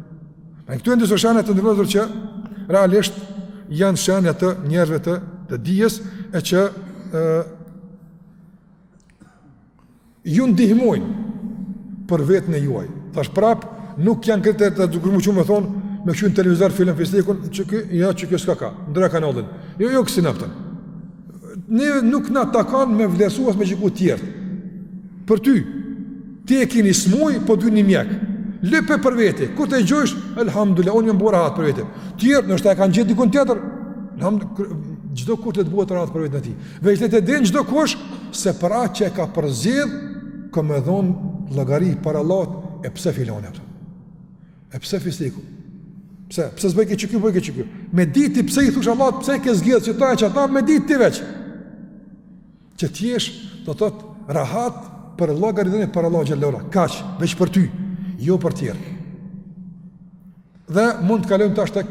Pra këto janë disa shenja të nderuar vëllezër që realisht janë shenja të njerëzve të, të dijes e që e, ju ndihmojnë për veten e juaj. Thash prap nuk janë kriter të dukur më shumë thon, me kqyr n'televizor filan fistekun qe ky, jo qe ky s'koka. Ndrra kanalin. Jo, jo kësi naftën. Ne nuk na takon me vlerësuar as me gjyku tjerët. Për ty, ti je kanë smuj, po dyn një mjek. Lype për vete, kur ta gjojsh, elhamdulillah, unë jam bërë rahat për vete. Tjerët, ndoshta e kanë gjetë dikun tjetër, çdokush le të bëhet rahat për veten e tij. Veç le ta din çdokush, se për atë që e ka përzgjedh, ka me dhonë llogari para Allahut e pse filoni. E pse fistiku? Pse? Pse s'bëj këtë çikë, bëj këtë çikë? Me ditë pse, i thush Allahut, pse ke zgjedhë qëta e qëta, me ditë ti veç. Që t'jesh, do të thotë rahat për llogaridhënie para Allahut xhel-le ve ala. Kaq, veç për ty, jo për tjerë. Dhe mund të kalojmë tash tek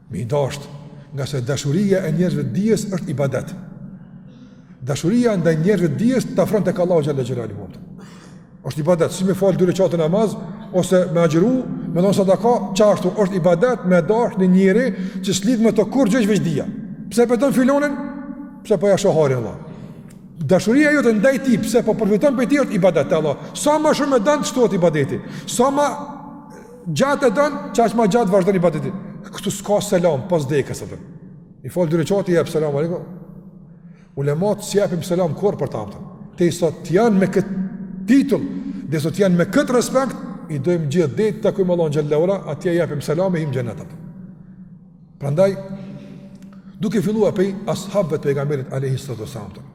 Me i dashtë, ngase dashuria e njerëzve të dijes është ibadet. Dashuria ndaj njerëzve të dijes të afron tek Allahu xhel-le xhelaluhu. Është ibadet, si me falë dy reqatë namaz, ose me agjeru, me dhonë sadaka, qashtu është ibadet me dashtë një njeri që s't'lidh me të kurrgjë, veç dija. Pse po e don filonin, pse për po ja shoh hajrin, Allah. Dashuria jote ndaj tij, pse për po përfiton prej tij është ibadet, Allah. Sa ma shumë e don, t'shtohet ibadeti. Sa ma Gjatë e don, qaq ma gjatë vazhdon ibadeti Këtu s'ka selam, pas dekës e don I falë dy reqatë, i jepë selam alejkum Ulemat s'jepim selam kurrë për ta apëtën Deri sot janë me këtë titull Deri sot janë me këtë respekt I dojmë gjithë deri të takojmë Allahun xhel-le ve ala Atje jepim selam e him n'xhennet atë Prandaj Duke filluar prej ashabëve të pejgamberit alejhi salatu ve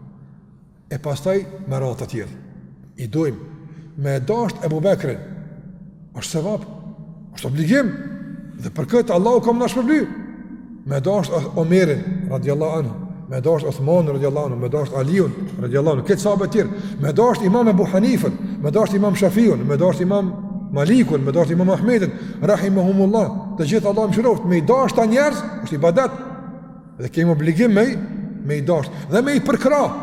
e pastaj me radhë të tjerë. I dojmë, me e dashtë Ebu Bekrin, është sevap, është obligim, dhe për këtë Allahu ka me na shpërbly, me e dashtë Omerin, radiallahu anhu, me e dashtë Othmanin, radiallahu anhu, me e dashtë Aliun, radiallahu anhu, krejt sahabët e tjerë, me e dashtë imam Ebu Hanifën, me e dashtë imam Shafiun, me e dashtë imam Malikun, me e dashtë imam Ahmedin, rahimahumullah, të gjithë Allahu i mëshiroftë, me i dashtë ata njerëz, është ibadet, Dhe kemi obligim me, me i dashtë dhe me i përkrah.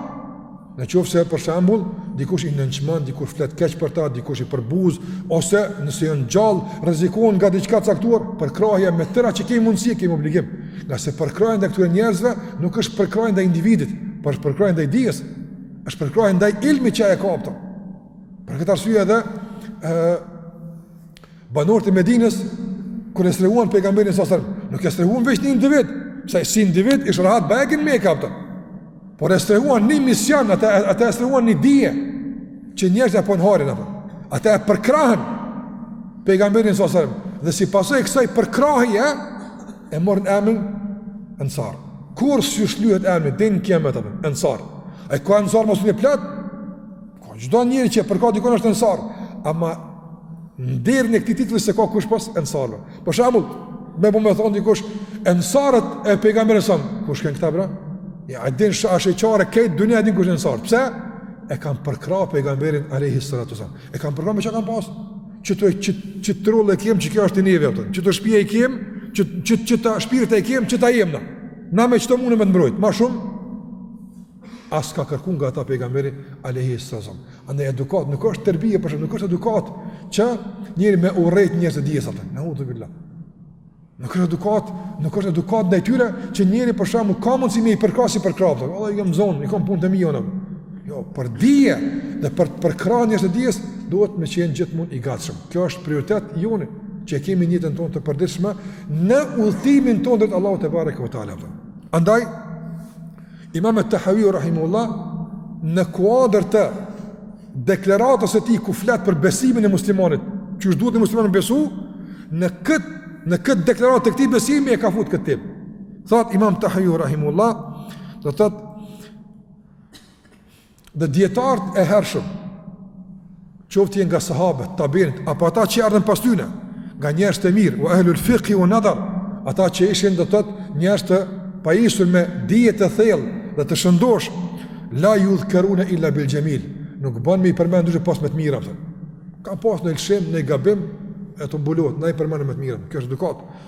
Në qoftë se për shembull, dikush i nënçmon, dikush flet keq për ta, dikush i përbuz, ose nëse janë gjallë, rrezikon nga diçka e caktuar, përkrahja me tëra që kemi mundësi, kemi obligim. Ngase përkrahja ndaj këtyre njerëzve, nuk është përkrahje ndaj individit, por është përkrahje ndaj dijes, është përkrahje ndaj ilmit që e ka Për këtë arsye edhe, e, Banorët e Medinës kur e strehuan pejgamberin sa selam, nuk e strehuan veç një individ, se si individ ish rahat bajgin me kapta. Por e strehuan një mision, ata ata e strehuan një dije që njerëzia po ia sheh hajrin apo. Ata e përkrahën pejgamberin sa selam dhe si pasojë e kësaj përkrahje e morën emrin Ansar. Kurrë s'ju shlyhet emri deri n'kijamet apo Ansar. Ai ku Ansar mos një plot Ka çdo njeri që përkrah dikon është ensar, ama nderin e këtij titulli s'e ka kush pas ensarëve. Për shembull, më po më thon dikush ensarët e pejgamberit sa, kush kanë këta bra? Ja e din sa është çore këtë dunia din kush ensar. Pse? E kanë përkrah pejgamberin alayhi salatu sallam. E kanë përkrah me çka kanë pas. Që të që që trullë kem që kjo është i neve atë. Qe kët shtëpi e kem, qe qe qe kta shpirt e kem, qe kta jem na. Na me çdo mundem të mbrojt, më shumë As ka kërku nga ata pejgamberi alejhi selam. Andaj edukat, nuk është terbije për shembull, nuk është edukat që njeri me urrejt njerëzit e dijes atë. Neudhubilah. Nuk është edukat, nuk është edukat ndaj tyre që njeri për shkak kur ka mundësi me i përkrah s'i përkrah. Vallahi kam zon, i kam punë të mia unë. Jo, për dije dhe për të përkrahur njerëz të dijes duhet me qenë gjithmonë i gatshëm. Kjo është prioritet i joni që e kemi në jetën tonë të përditshme në udhëtimin tonë drejt Allahut tebareke ve teala. Andaj Imam et-Tahaviu rahimehullah në kuadër të deklaratës së tij ku flet për besimin e muslimanit, qysh duhet një musliman me besu, në këtë në këtë deklaratë të këtij besimi e ka fut këtë temë. Thot Imam Tahaviu rahimehullah, do thot Dhe dijetarët e hershëm, qoftë jenë nga sahabët, tabiinët, apo ata që ardhën pas tyne, nga njerëzit e mirë, ue ehlul fikhi uen nedhar, ata që ishin do thot njerëz të pajisur me dije të thellë dhe të shëndosh, la judhkerune illa bil xhemil, nuk bën me i përmen dushë pas me të mirë, a kupton. Ka pas noj lëshim, noj gabim, le të mbulohet, na i përmen me të mirë, kjo është edukatë.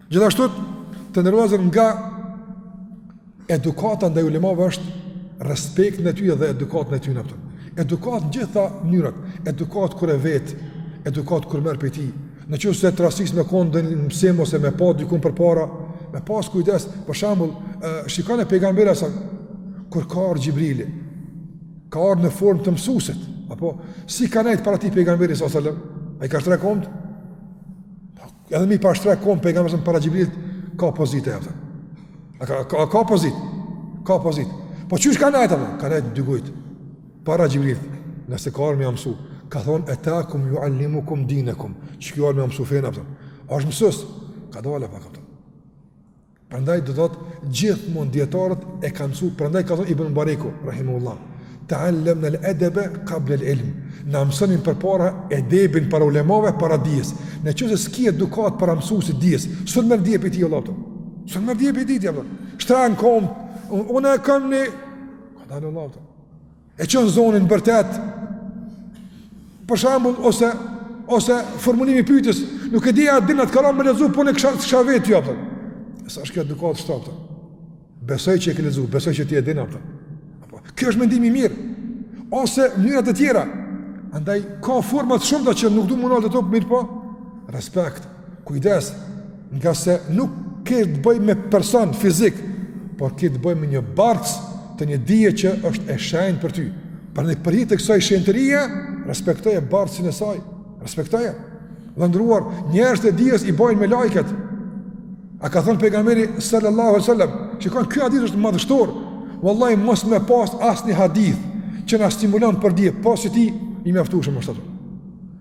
Gjithashtu të nderuar vllazën nga edukata ndaj ulemave është respekti ndaj tyre dhe edukata ndaj tyre. Edukat në gjitha mënyrat, edukat kur e vet, edukat kur merr prej tij. Në qoftë se t'rastis me kon në ndonjë mësim ose me pa dikon përpara, me pas kujdes, për shembull, shikone pejgamberi sa kur ka ardhur Xhibrili, ka ardhur në formë të mësuesit, apo si ka nejt para tij pejgamberi sallallahu alajhi wasallam, a i ka shtri komët? Po, Edhe me i pas shtri komët pejgamberi sa para Xhibrilit ka pozitë atë. A ka ka, ka pozitë. Ka pozitë. Po qysh ka nejt? Ka nejt n'dy gjujt. Para Xhibrilit, ngase ka ardh me jau mësu. Ka thon etakum juallimukum dinekum. Ç'ka ardh me jau mësu fenë, a kupton. Është mësues. Kadal, a kupton. Prandaj do thot gjithmonë dietarët e kanë mësu, prandaj ka thon Ibn Mubareku rahimehullah. Ta'allamna al-adaba qabla al-ilm. Na mësonin përpara edebin para ulemave para dijes. Në qoftë se s'ki edukat para mësuesit dijes. S'un merr dije pi tij Allahu. S'un merr dije pi tij ti Allahu. Shtrin komt. Unë kam ne. Kadal Allahu. e çon zonin bërtet, për shembull, ose, ose formulimi i pytjes, nuk e di a e din, a t'ka ra me lexu, po unë kësha, kësha vetë, a kupton. E sa është kjo edukatë është, kupton. Besoj që e ke lexu, besoj që ti e din, a kupton. Apo, kjo është mendimi i mirë, ose mënyrat e tjera, andaj ka forma të shumta që nuk du m'u nalë te to, mirëpo, respekt, Kujdes, ngase nuk ke të bëj me person fizik, por ke të bëj me një bartës të një dije që është e shenjtë për ty. Por për hir të kësaj shenjtërie, respektoje bartësin e saj, respektoje. Dhe nder njerëzve të dijes i bojnë melaiket. A ka thënë pejgamberi sallallahu sallam, shikoni ky hadith është madhështor, vallahi mos me pas asnjë hadith që na stimulon për dije, pos këtij i mjaftueshëm është të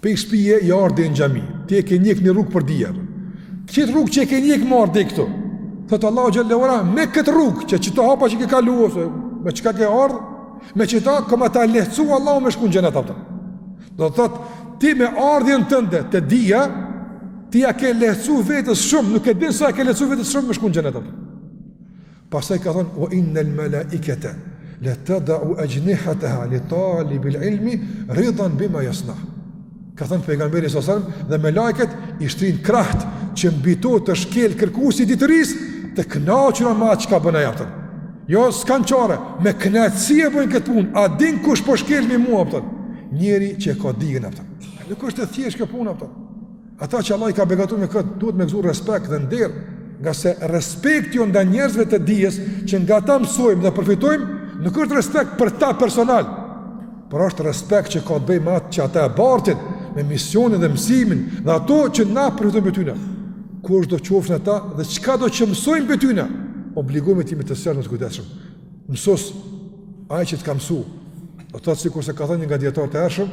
Pej shpije je ardhë në xhami, ti e ke njek një rrugë për dije. Këtë rrugë që e ke njek me ardhë deri këtu. Thotë Allahu xhele ue ala, me këtë rrugë, qito hapa që ke kalu, ose me çka ke ardhë, me qita ka me ta lehtësu Allahu me shku në xhenet, a kupton. Do të thotë, ti me ardhjen tënde te dija, ti ia ke lehtësu vetes shumë, nuk e din sa ia ke lehtësu vetes shumë me shku në xhenet, a kupton. Pastaj ka thënë: "Wa innal malaikata la tad'u ajnihataha li talib al-ilmi ridan bima yasna." Ka thënë pejgamberi sa selam dhe melaiket i shtrin krahët që mbi to të shkel kërkuesi i diturisë të kënaqura me atë çka bën ai, a kupton. Jo s'kanë çare, me kënaqësi e bëjnë këtë punë. A din kush po shkel mbi mu, a kupton? Njeri që e ka dijen, a kupton. Nuk është e thjeshtë kjo punë, a kupton. Ata që Allahu i ka begatu me këtë, duhet me gëzu respekt dhe nder, ngase respekti jonë ndaj njerëzve të dijes, që nga ta mësojmë dhe përfitojmë, nuk është respekt për ta personal, por është respekt që ka të bëjë me atë që ata e bartin, me misionin dhe mësimin, dhe ato që na përfitojmë pej tyne, kushdo qofshin ata dhe çkado që mësojmë pej tyne, obligohemi të jemi të sjellshëm e të kujdesshëm. Mësuesi, ai që të ka mësu, është sikurse ka thënë një nga dijetarët e hershëm,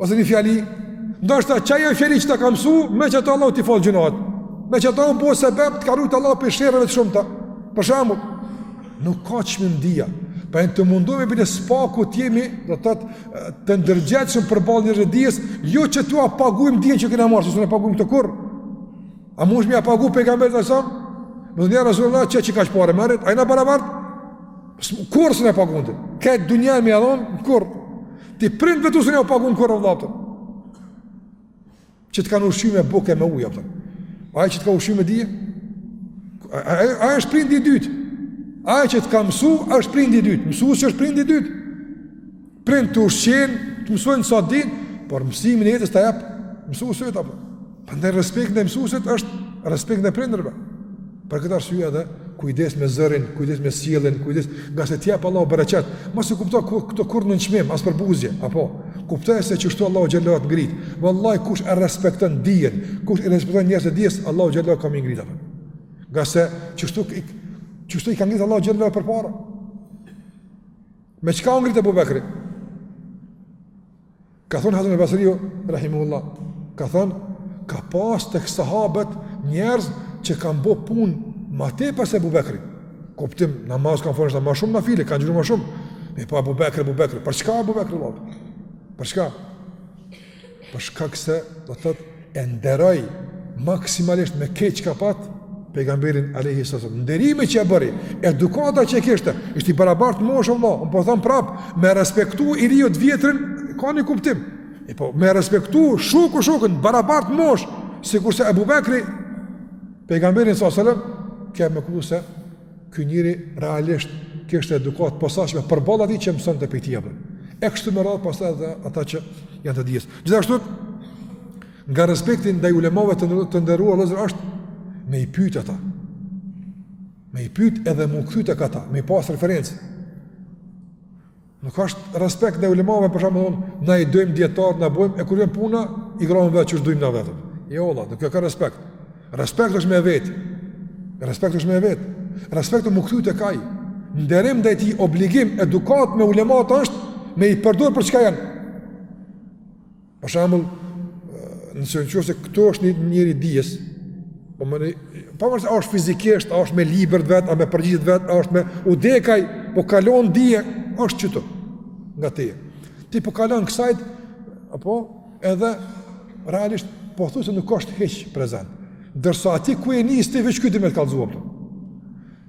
Ose një fjali, ndoshta qajo fjali që ta ka mësu, me qita Allahu t'i falë gjynahet. Me qita u bë sebep t'ka rujtë Allahu prej sherreve të shumta. Për shembull, nuk ka çmim dija. Pra ne të mundohemi bile s'paku t'jemi, do të thotë të ndërgjegjshëm përballë njerëzve t'dijes, jo që t'ua pagujmë dijen që kena marë, se s'un e pagujmë kurrë. A mush me ia pagu pejgamberit sa? Më dhënja Rasulullah që që ka që pare merit, a i në barabartë? Kurrë s'un e pagun ti. Këtë dunja me ia dhon, kurrë. Ti prindit vetë s'un ja pagun kurrë o vëlla, kupton. Që të kanë ushqy me bukë e me ujë, a kupton. Ai që të ka ushqy me dije? Ai është prind i dytë. Ai që të ka mësu, është prind i dytë. Mësuesi është prind i dytë. Prindët të ushqejnë, të mësojnë sa din, por mësimin e jetës ta jep mësuesi yt, apo. Prandaj respekt ndaj mësuesit është respekt ndaj prindërve. Për këtë arsye edhe kujdes me zërin, kujdes me sjelljen, kujdes ngase t'jep Allahu bereqet. Mos e kupto këto kurrë nënçmim as përbuzje, apo kupto se qështu Allahu xhallahu të ngrit. Wallahi kush e respekton dijen, kush e respekton njerëzit e dijes, Allahu xhallahu ka me ngrit atë. Ngase qështu qështu i ka ngrit Allahu xhallahu përpara. Me çka u ngrit Abu Bekri? Ka thonë Hasan al-Basriu rahimehullah, ka thonë ka pas tek sahabët njerëz që kanë bo punë ma tepër se Abu Bekri. Kuptim, namaz kanë fal ma shumë nafile, kanë agjëru ma shumë. Me pa Abu Bekri, Abu Bekri, për çka Abu Bekri vallë? Për çka? Për shkak se do të thotë e nderoi maksimalisht me krejt çka pat pejgamberin alayhi sallam nderimi që e bëri edukata që kishte ishte i barabart n'moshë vallah un po them prap me respektu i riu të vjetrin ka një kuptim e po me respektu shoku shokun barabart n'moshë sikurse Abu Bekri pejgamberin sallallahu alaihi wasallam ke me kuptu se Ky njeri realisht kishte edukatë posaçme përballë atij që mësonte prej tij apo. E kështu me radhë pastaj edhe ata që janë të dijes. Gjithashtu, nga respekti ndaj ulemave, të nderuar vllezër është me i pyjtë ata. Me i pyjtë edhe me u kthy tek ata, me i pasë referencë. Nuk është respekt ndaj ulemave, për shembull na i dojmë dijetarët, na bëjmë e kur vjen puna, i gron vetë qysh dojmë na vetëm. Jo valla, nuk ka respekt. Respekt është me e vet. Respekt është me e vet. Respekt me u kthy tek ai. Nderim ndaj tij obligim edukatë me ulemat është me i përdor për çka janë. Për shembull, nëse në qoftë se këtu është një njeri i dijes, po më pa a është fizikisht, a është me librat e vet, a me përgjigjet e vet, a është me udekaj, po kalon dije, është qëtu ngat teje. Ti po kalon kësajt apo edhe realisht po thu se nuk është hiç prezent. Ndërsa aty ku je nis ti veç këtu me të kallzu.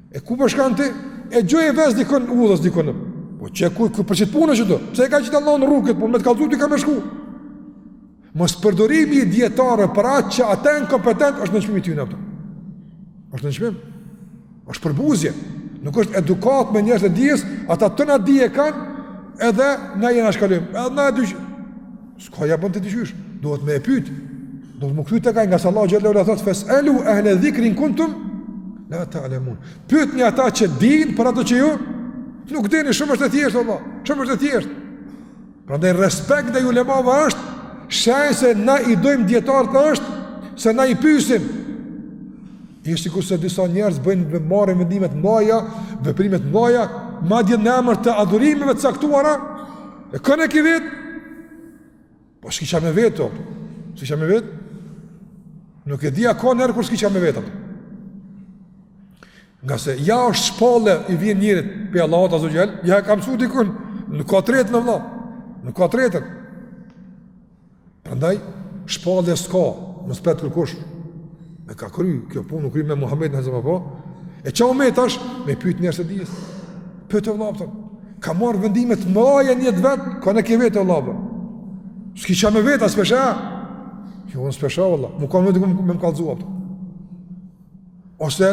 E ku po shkon ti? E gjon e vet dikon udhës dikon. Po qe ku ku për qit punë që do? Pse e ka qitë Allahu në rrugë, po me të kallzu ty kah me shku. Mos përdorimi i dijetarëve për atë që ata janë kompetent është nënçmim i tyne apo. Është nënçmim. Është përbuzje. Nuk është edukatë me njerëz të dijes, ata të na dije kanë edhe na jena shkollu. Edhe na dy S'ka ja bën ti diqysh, duhet me e pyt. Duhet me u kthy tek ai ngase Allahu xhallahu ta thot fes elu ehle dhikrin kuntum la ta'lamun. Pyetni ata që dinë për ato që ju nuk dini, shumë është e thjeshtë Allah, shumë është e thjeshtë. Prandaj respekt ndaj ulemave është shenjë se na i dojmë dijetarët është se na i pysim sikurse disa njerëz bëjnë dhe marrin vendimet e mdhaja veprimet e mdhaja madje edhe në emër të adhurimeve të caktuara E kënë e ki vetë? Po s'ki ça me vetë, o. S'ki ça me vetë? Nuk e di a ka najherë kur s'ki ça me vetë, o. Ngase ja është shpallje i vjen njerit pej Allahut azze ve xhel, ja e ka msu dikun, nuk ka të tretën, o vlla. Nuk ka të tretën. Prandaj shpallje s'ka, mos pret kurkush. Më ka kry, kjo punë u kry me Muhammedin alejhi selam, apo? E ça u met tash, me pyt njerëz të dijes. Pyte vlla, a kupton. Ka marrë vendime të mëdha në jetë vetë, kanë e ke vetë vlla, a kupton. S'ki ça me vetë, a s'pe sheh? Jo, unë s'pe shoh, vëlla. Mu ka met me më kallzu, a kupton. Ose,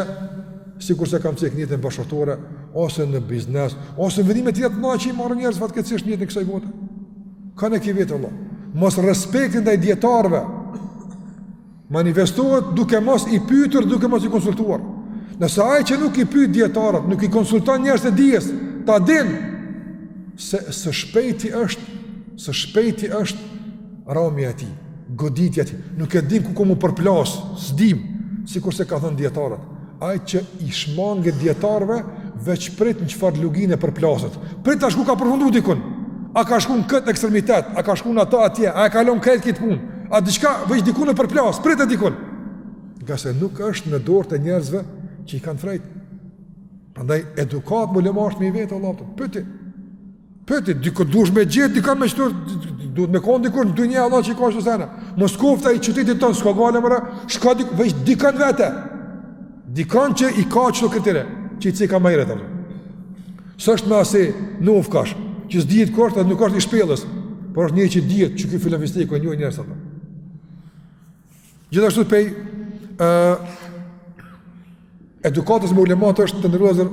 sikurse kam cekë në jetën bashkëshortore, ose në biznes, ose vendime tjera të mëdha që i marrin njerëz fatkeqësisht në jetën e kësaj bote. Kanë e ki vetë, vlla. Mosrespekti ndaj dijetarëve manifestohet duke mos i pytur, duke mos i konsultuar. Nëse ai që nuk i pyt dijetarët, nuk i konsulton njerëzit e dijes, ta din, se së shpejti është, së shpejti është ramja e tij. Goditja e tij, nuk e dim ku ka m'u përplas, s'dim, sikurse kanë thënë dijetarët. Ai që i shmanget dijetarëve, veç prit në çfarë lugine përplaset. Prit tash ku ka përfundu dikun. A ka shku në këtë ekstremitet, a ka shku në ata atje, a e ka lonë krejt këtë punë. A diçka veç dikun përplaset, prite dikun. Ngase nuk është në dorë të njerëzve që i kanë frejt. Prandaj, edukatë me ulema është me i vetë, vlla, pyti. Pyeti, dikun duhet me gjet, dikun me qëtur, duhet me kon dikun në dynja vlla që i ka qeto sene. Mos koftë në qytetin tonë, s'ka gale mëra, shko dikun, veç dikon vete. Dikon që i ka qëtu këtire, që i cekëm ma herët të më. S'është me ase në ufkash, që s'dihet kërë të nuk është i shpellës, por është njeri që dihet që ky filan fistiku e një njërës të më. Gjithashtu pej edukatës me ulemat është të nderuar,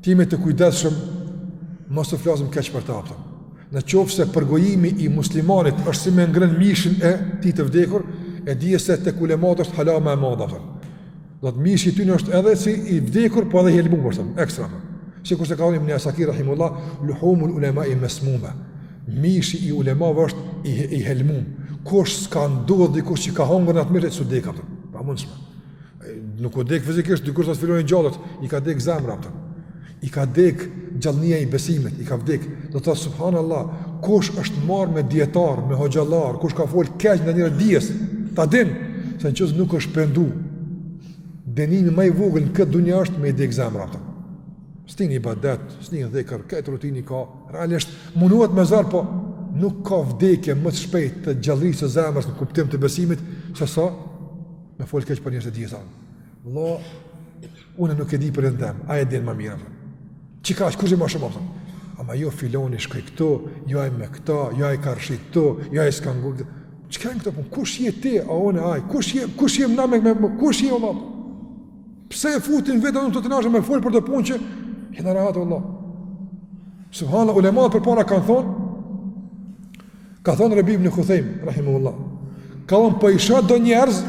të jemi të kujdesshëm mos të flasim keq për ta, a kupton. Në qoftë se përgojimi i muslimanit është si me ngrën mishin e tij të vdekur, e dije se tek ulemat është hala më e madhe apo. Do thotë mishi i tyne është edhe si i vdekur, po edhe i helmum, a kupton, ekstra. Sikurse ka thonë Ibn Asakir, rahimehullah, luhumul ulemai mesmume. Mishi i ulemave është i, i helmum. Kurr s'ka ndodhë dikush që ka hongër në atë mish e s'u dek, a kupton. E pamundshme. Nuk u dekë fizikisht, dikush thotë filani gjallë është, i ka dekë zemra, a kupton. i ka dek gjallnia i besimit, i ka vdek, do të thotë subhanallah, kush është marrë me dijetarë, me hoxhallar, kush ka fol keq ndaj njerëzve të dijes, ta din se në qoftë se nuk është pendu. Dënimi më i vogël në këtë dunjë është me i dek zemra, a kupton. S'ndin ibadet, s'ndin dhikr, krejt rutinë i ka, realisht mundohet me zor, po nuk ka vdekje më të shpejtë të gjallërisë së zemrës në kuptim të besimit se sa me fol keq për njerëz të dijes. Vëlla, Unë nuk e di për ndem, a e din më mirë apo? Çka është kush e më shumë apo? Ama jo filoni shkoi këtu, jo ai me këta, jo ai karshi këtu, jo ai s'ka ngul. Çka këto po kush je ti, a unë ai, kush je, kush je më me me kush je më? Pse e futin veten në këtë nashë me fol për të punë që e na rahat Allah. Subhanallah ulemat përpara kanë thonë Ka thënë Rabi ibn Khuthejm, rahimehullah, ka thonë po i shoh do njerëz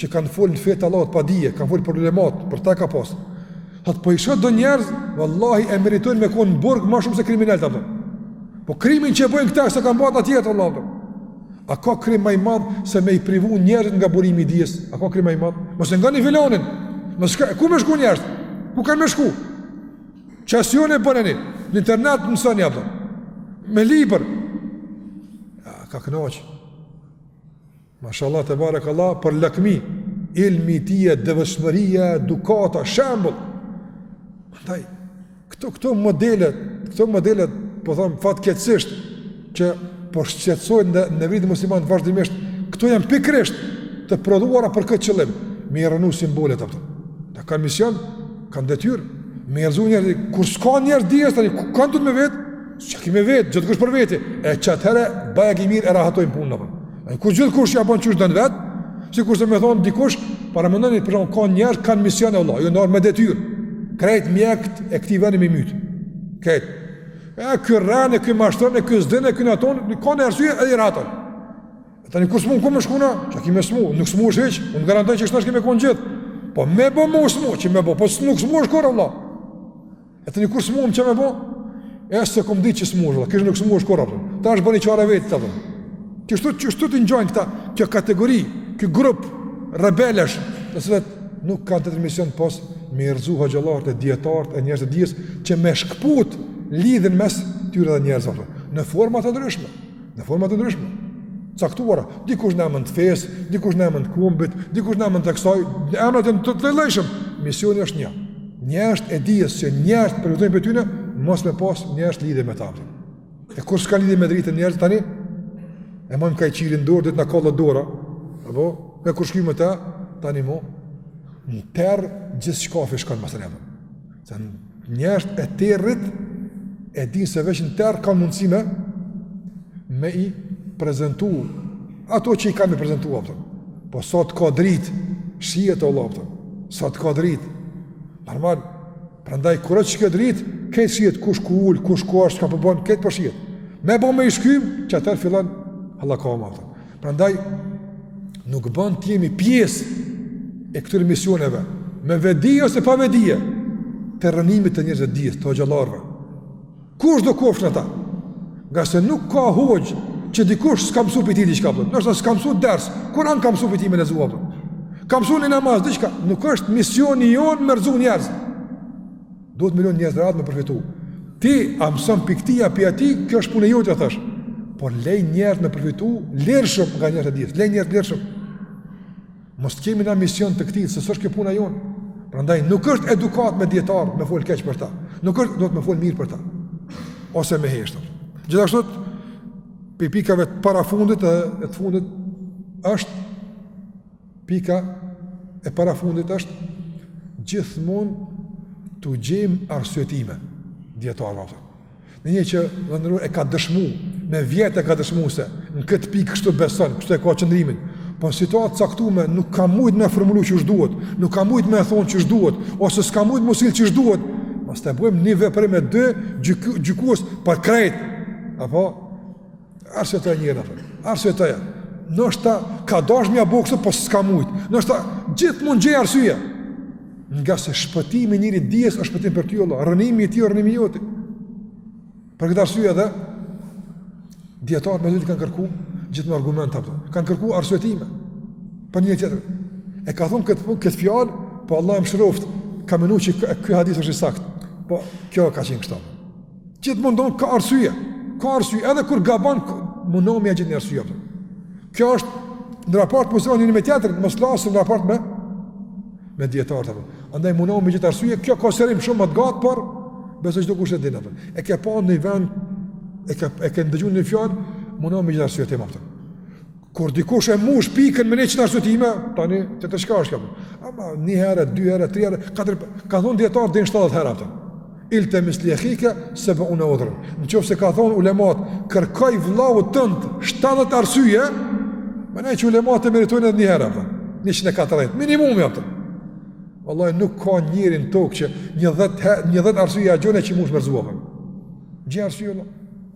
që kanë folë në fe të Allahut pa dije, kanë folë për ulemat, për ta ka pasë. Thotë po i shoh do njerëz, vallahi e meritojnë me konë në burg ma shumë se kriminelët a kupton. Po krimin që e bojnë këta s'e kanë ba ata tjerët, Allah a kupton. A ka krim ma i madh se me i privu njerëzit nga burimi i dijes? A ka krim ma i madh? Mos e ngoni filonin, mos e ka, ku me shku njerëz? Ku kanë me shku? Qa si unë e bënë një, në internet mësoni me libër. Ja, ka kënaqë. Mashallah tebarekallah, për lakmi, ilmi i tij, devotshmëria, edukata, shembull. Andaj, këto, këto modelet, këto modelet, po thamë, fatkeqësisht, që po shqetësojnë ne, neveritin muslimanët vazhdimisht, këto janë pikërisht të prodhuara për këtë qëllim, me i rrënu simbolet, a kupton. Këta kanë mision, Kanë detyrë me i rrëzu njerëz, kur s'ka njerëz dijes tani, ku kanë të me vetë, s'ka ki me vetë, gjithkush për veti, e qatëherë, bëja ki mirë e rahatojnë punën apo. E kur gjithkush ja bën qysh din vetë, sikurse me thonë dikush, paramendoni, përshon, ka njerëz, kanë mision e Allah, ju nërë me detyrë, krejt mjekët e këtij vendi me i mytë, krejt, e ky rren, e ky mashtron, e ky s'din, e ky në tonë, ka në arsye edhe i rahaton. E tani kur smumi ku me shku na? Çka ki me u smu, nuk smuhesh hiç, unë garantoj që shnosh ki me konë gjithë. Po me bo me u smu, çka me bo, po s'nuk smuhesh shkurt, Allah. E tani kur smumi çka me bo? E është se kom ditë që smuhesh, Allah, kështu nuk smuhesh shkurt, Allah. Tash bëni çare vetë, të dhëmë. Kështu, kështu tentojnë këta, kjo kategori, kjo grup, rebelësh, në së nuk kanë tjetër mision pos me rrëzu hoxhallarët e dijetarët e njerëzit e dijes që me shkëput lidhjen mes tyre dhe njerëzve në forma të ndryshme. Në forma të ndryshme. Caktuara, dikush në emën të fesë, dikush në emën të kombit, dikush në emën të kësaj, emrat janë të llojllojshëm. Misioni është një. Njerëzit e dijes që njerëzit të përgjëtojnë prej tyne, mos me pas njerëzit lidhje me ta. E kur s'kanë lidhje me dritën njerëzit tani, e mojmë ka i qiri n'dorë, dej të na kallet dora, apo, e kur shkimet, tani mo, në terr gjithçkafi shkon masë Se njerëzit e territ e dinë se veç në terr kanë mundësi me me i prezantu ato që i kanë me prezantu a kupton. Po sa të ka dritë, shihet Allah a kupton. Sa të ka dritë. Normal. Prandaj kur është çikë dritë, krejt shihet kush ku ul, kush ku është, çka po bën, krejt po shihet. Me bo me i shkym, qatëherë fillon Allah ka më a kupton. Prandaj nuk bën të jemi pjesë e këtyre misioneve me vetëdije ose pa vetëdije të rrënimit të njerëzve të dijes, të hoxhallarëve. Kushdo kofshin ata. Ngase nuk ka hoxhë që dikush s'ka mësu pi tij diçka apo. Ndoshta s'ka mësu ders, Kuran ka mësu pi tij me lexu apo? Ka mësu një namaz, diçka? Nuk është misioni jonë me rrëzu njerëz. Duhet milion njerëz në radhë me përfitu. Ti a mëson pi këtij a pi atij, kjo është punë jote thash. Por lej njerëz me përfitu lirshëm nga njerëzit e dijes, lej njerëz lirshëm. Mos t'kemi na mision të këtillë, se s'është kjo puna jonë. Prandaj nuk është edukatë me dijetarë, me fol keq për ta. Nuk është, duhet me fol mirë për ta. Ose me heshtë. Gjithashtu pi pikave të parafundit e të fundit është Pika e parafundit është gjithmonë t'u gjejmë arsyetime dijetarëve apo. Në një që vëndërur e ka dëshmu, me vjet e ka dëshmu se në këtë pikë kështu beson, kështu e ka qëndrimin, po në situatë të caktume nuk ka mujtë me e formulu qysh duhet, nuk ka mujtë me thonë qysh duhet, ose s'ka mujtë m'u sill qysh duhet, mos ta bëjmë një veprim të tij gjykues për krejt, apo Arsyetoje, arsyetoje. Ndoshta ka dash me ja bo kështu, po s'ka mujtë. Ndoshta, gjithmonë gjej arsye. Ngase shpëtimi i njeriut dijes është shpëtim për ty, vallah. Rrënimi i tij, rrënimi i joti. Për këtë arsye edhe, dijetarët e mëdhenj kanë kërku gjithmonë argumente apo. Kanë kërku arsyetime për njëri-tjetrin. E ka thonë këtë, këtë fjalë, po Allahu e mëshiroftë, ka menu që këtë hadith është i saktë. Po, kjo ka qenë kështu. Gjithmonë ka arsye, ka arsye, edhe kur gabon, mundohu me i gjetë një arsye. Kjo është në raport me njonin me tjetrin, të mos flasim në raport me me dijetarët apo. Andaj mundohu me gjetë arsye, kjo ka sqarim shumë më të gatë, por besoj çdokush e din apo. E ke pa në vend e ke e ke ndëgjuar një fjalë, mundohu me gjetë arsyetim apo. Kur dikush e mbush pikën me njëqind arsyetime, tani, të të çka është kjo? Ama, një herë, dy herë, tri herë, katër, ka thonë dijetari deri në shtatëdhjetë herë apo. Iltemis li ehike seb'ine udhren. Në qoftë se ka thonë ulemat, kërkoj vllaut tënd shtatëdhjetë arsye, mendoj që ulemat e meritojnë edhe një herë, apo. Njëqind e katërdhjetë, minimum e atër. Vallahi, nuk ka njeri në tokë që një dhëtë, një dhëtë arsye a gjone që i mush mërzuafën. Gjej arsye, vallah.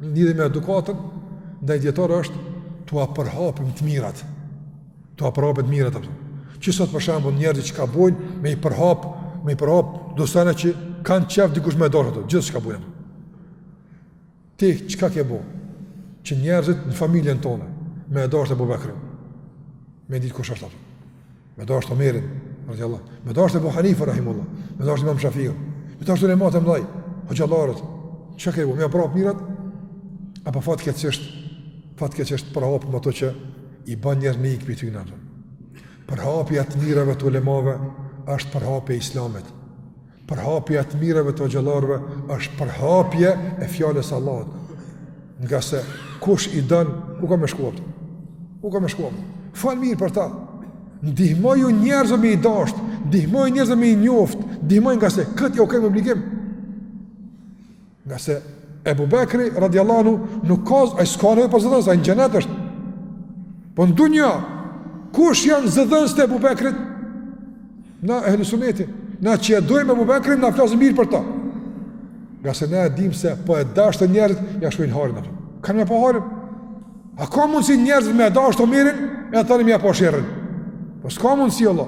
Në lidhje me edukatën ndaj dijetarëve është t'ua përhapim të mirat. T'ua përhapim të mirat apo. Që sot për shembull njerëzit çka bojnë me i përhap, me i përhap do sene që kanë qef dikush me i dashtë apo, gjithçka bojnë. Ti çka ke bë? Që njerëzit në familjen tonë me e dashtë Ebu Bekrin. Me ditë kush është apo. Me dashtë Omerin, radiallahu. Me dashtë Ebu Hanifen, rahimehullah. Me dashtë imam Shafiu. Me dashtë ulematë e mdhaj, hoxhallarët, çka i bje? Me ja përhapë mirat? Apo fatkeqësisht? Fatkeqësisht përhapim ato që i ban njerëz me ikë pi tyne atje. Përhapja e të mirave të ulemave është përhapje e islamit. Përhapja e të mirave të hoxhallarëve është përhapje e fjalës së Allahut. Ngase kush i don, ku ka me shku ai? Ku ka me shku ai? Fol mirë për ta. Ndihmoju njerëzve me i dashtë, ndihmoju njerëzve me i njoft, ndihmoju ngase këtë jau kemi obligim. Ngase Ebu Bekri, radiallahu anhu, nuk ka, ai s'ka nevojë për zëdhënës, ai në xhenet është. Po në dunja, kush janë zëdhënës të Ebu Bekrit? Na ehlu suneti, na që e dojmë Ebu Bekrit, na flasim mirë për ta. Ngase na e dimë se, po e deshtën njerëzit, ja shohin hajrin. Kanë me ja pa hajrin. A ka mundësi njerëzit me e dashtë Omerin e tana me ja pa sherrin? Po s'ka mundësi vlla.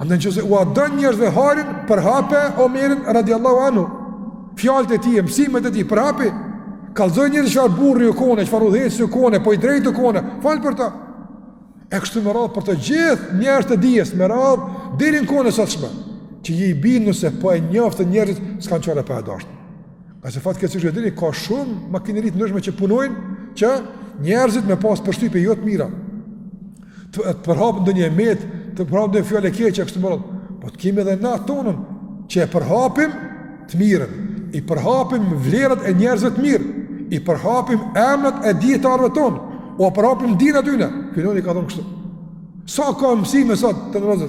Andaj nëse ua don njerëzve hajrin përhape Omerin radiallahu anhu. Fjalët e tij e mësimet e tij përhapi. Kallxoj njerëzit çfarë burri u kone, çfarë udhëheqësi u kone, po i drejtë u kone. Fol për ta. E kështu me radhë për të gjithë njerëzit e dijes me radhë, deri në kohën e sotshme. Që i bie nëse po e njoftën njerëzit s'kanë çare pa e dashtë. Ngase fatkeqësisht e dini, ka shumë makineri të ndryshme që punojnë, që njerëzit me pasë përshtypje, jo të mira. Të, të përhapet ndonjë e metë, të përhapet ndonjë fjalë e keqe, e kështu me radhë. Po ta kemi edhe na tonën, që e përhapim të mirën, i përhapim vlerat e njerëzve të mirë, i përhapim emnat e dijetarëve tonë, e përhapim dijen e tyne. Ky njeri ka thonë kështu. Sa ka mësime sot në rrjete,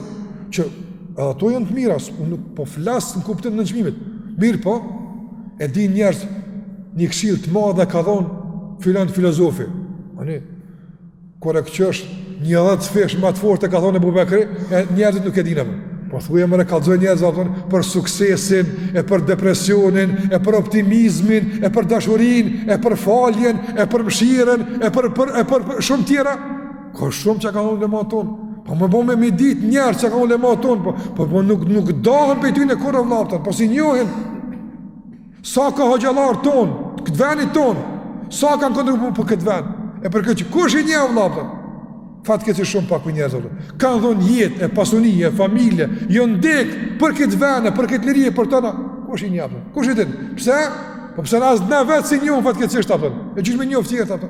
që edhe ato janë të mira, unë nuk po flas në kuptim të nënçmimit, mirëpo, e din njerëz një këshillë të madhe ka dhonë filan filozofi, ani, kur e kqyrsh një dhjetëfish më të fortë e ka thonë Ebu Bekri, e njerëzit nuk e dinë ma. Po thuje bre kallxoj njerëz apo për suksesin, e për depresionin, e për optimizmin, e për dashurinë, e për faljen, e për mëshirën, e për për e për, për shumë tjera. Ka shumë çka kanë ulematë tonë, po po me bo me i ditë njerëz çka kanë ulematë tonë, pa po, po, po nuk, nuk dahen prej tyne kurrë vlla, po s'i njohin, sa ka hoxhallarë tonë, këtij venit tonë, sa kanë kontribu për këtë ven, e për këtë kush i njeh vlla, fatkeqësisht shumë pak prej njerëzve, kanë dhonë jetë, e pasuni, e familje, janë dekë për këtë ven, e për këtë liri e për tana, kush i njeh e kush i din, pse, Po pse as na vetë s'i njohim fatkeqësisht, e qysh me i njohë të tjerë,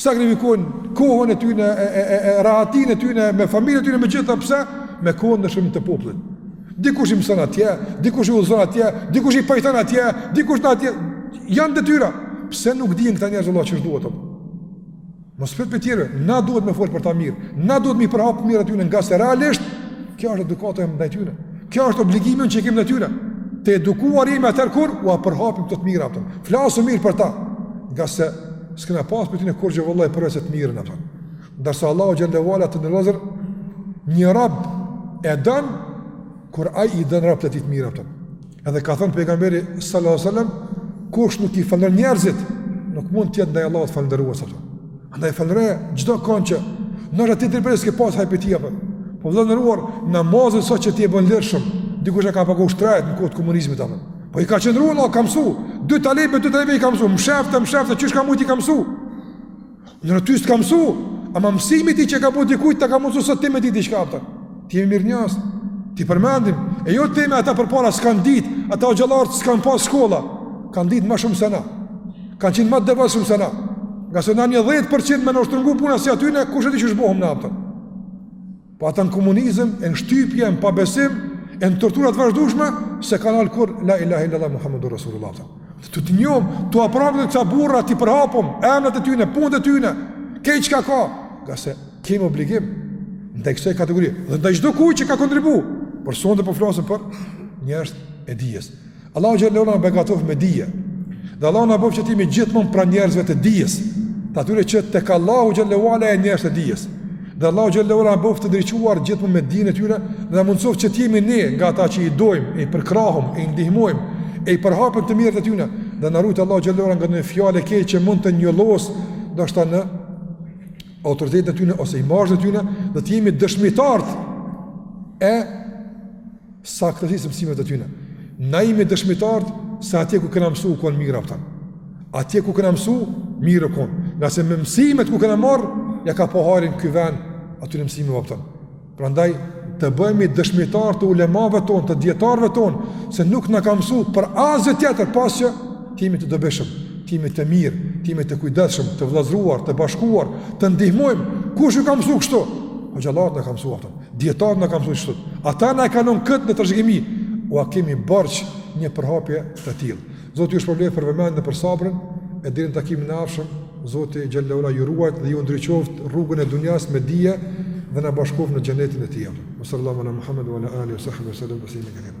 sakrifikojnë kohën e tyre e e e, e rahatinë e tyre me familjen e tyre me gjithë, pse? Me kon në shërbim të popullit. Dikush i mëson atje, dikush i udhëzon atje, dikush i pajton atje, dikush në atje janë detyra. Pse nuk dinë këta njerëz Allah ç'është duhet apo? Mos flet për tjerë, na duhet me fol për ta mirë. Na duhet me përhap mirë atyne ngase realisht kjo është edukata jonë ndaj tyre. Ky është obligimi që kemi ndaj tyre. Të edukuar jemi atëherë kur ua përhapim të mirën, a kupton. Flasim mirë për ta. Ngase S'kena pas prej tyne kurgjë vëlla përveç se të mirën, a kupton. Ndërsa Allahu xhelle ve ala të nderuar, një rob e don, kur ai i don robët e tij të mirë, a kupton. Edhe ka thënë pejgamberi sallallahu alaihi wasallam, kush nuk i falënderon njerëzit, nuk mund të jetë ndaj Allahut falënderues, a kupton. Andaj falëndero çdo kënd që në atë ditë për të pas hajr ti apo. Po të nderuar namazin sot që ti e bën lirshëm, dikush e ka paguar shtrejt në kohë të komunizmit apo. Po i ka qëndru Allah, ka mësu. Dy talebe, dy talebe i ka mësu. Mshefte, mshefte, qysh ka mujt i ka mësu. Në në ty s'ka mësu. Ama mësimi i tij që ka bu dikujt, ta ka mësu sot ti me ditë diçka, a kupton. T'i jemi mirënjohës, t'i përmendim. E jo të themi ata përpara s'kan dit, ata hoxhallarët s'kan pas shkolla. Kan dit ma shumë se na. Kan qenë ma të devotshëm se na. Ngase na një 10% me na shtrëngu puna si atyne, kush e di qysh bohem na, a kupton. Po ata në komunizëm, e në shtypje, në pabesim, e në tortura të vazhdushme, s'e kanë nalë kurrë, la ilahe illallah, Muhammedun Rasulullah. E t'u njohim, t'u afrohem këta burra, t'i përhapim, emnat e tyne, punët e tyne, krejt çka ka, ngase kemi obligim, ndaj kësoj kategori, dhe ndaj çdokujt që ka kontribu, por sonte po flasëm për njerëzit e dijes. Allahu xhelle ve ala na begatoftë me dije. Dhe Allahu na bëftë që të jemi gjithmonë pranë njerëzve të dijes. Të atyre që tek Allahu xhelle ve ala janë njerëz të dijes. Dhe Allahu xhelle ve ala na bëftë të drejtuar gjithmonë me dijen e tyre dhe na mundësoftë që të jemi ne nga ata që i dojmë, i përkrahum, i ndihmojmë, e i përhapim të mirët e tyre dhe na rujt Allahu xhelle ve ala nga një fjalë e keqe që mund të njollos ndoshta në autoritetin e tyre ose imazhin e tyre, dhe të jemi dëshmitarë e saktësisë së mësimeve të tyre. Na jemi dëshmitarë se atje ku kena mësu u kon mirë, a kupton. Atje ku kena mësu mirë u kon. Ngase me mësimet që i kena marr, ja ka pa hajrin ky vend atyne mësimeve, a kupton. Prandaj të bëhemi dëshmitar të ulemave ton, të dijetarëve ton, se nuk na ka mësuar për asgjë tjetër pos që të jemi të dobishëm, të jemi të mirë, të jemi të kujdesshëm, të vëllazëruar, të bashkuar, të ndihmojmë. Kush ju ka mësuar kështu? Hoxhallat na ka mësuar, a kupton. Dijetarët na kanë mësuar kështu. Ata na e kanë dhënë këtë në trashëgimi. Ua kemi borxh një përhapje të tillë. Zoti ju shpërbleftë për vëmendjen e për sabrën e deri në takimin e ardhshëm. Zoti xhelle ve ala ju ruajt dhe ju ndriçoft rrugën e dunjas me dije dhe na bashkoft në xhenetin e tij. Sallallahu ala Muhammed wa ala alihi wa sahbihi wa sallam taslima katira.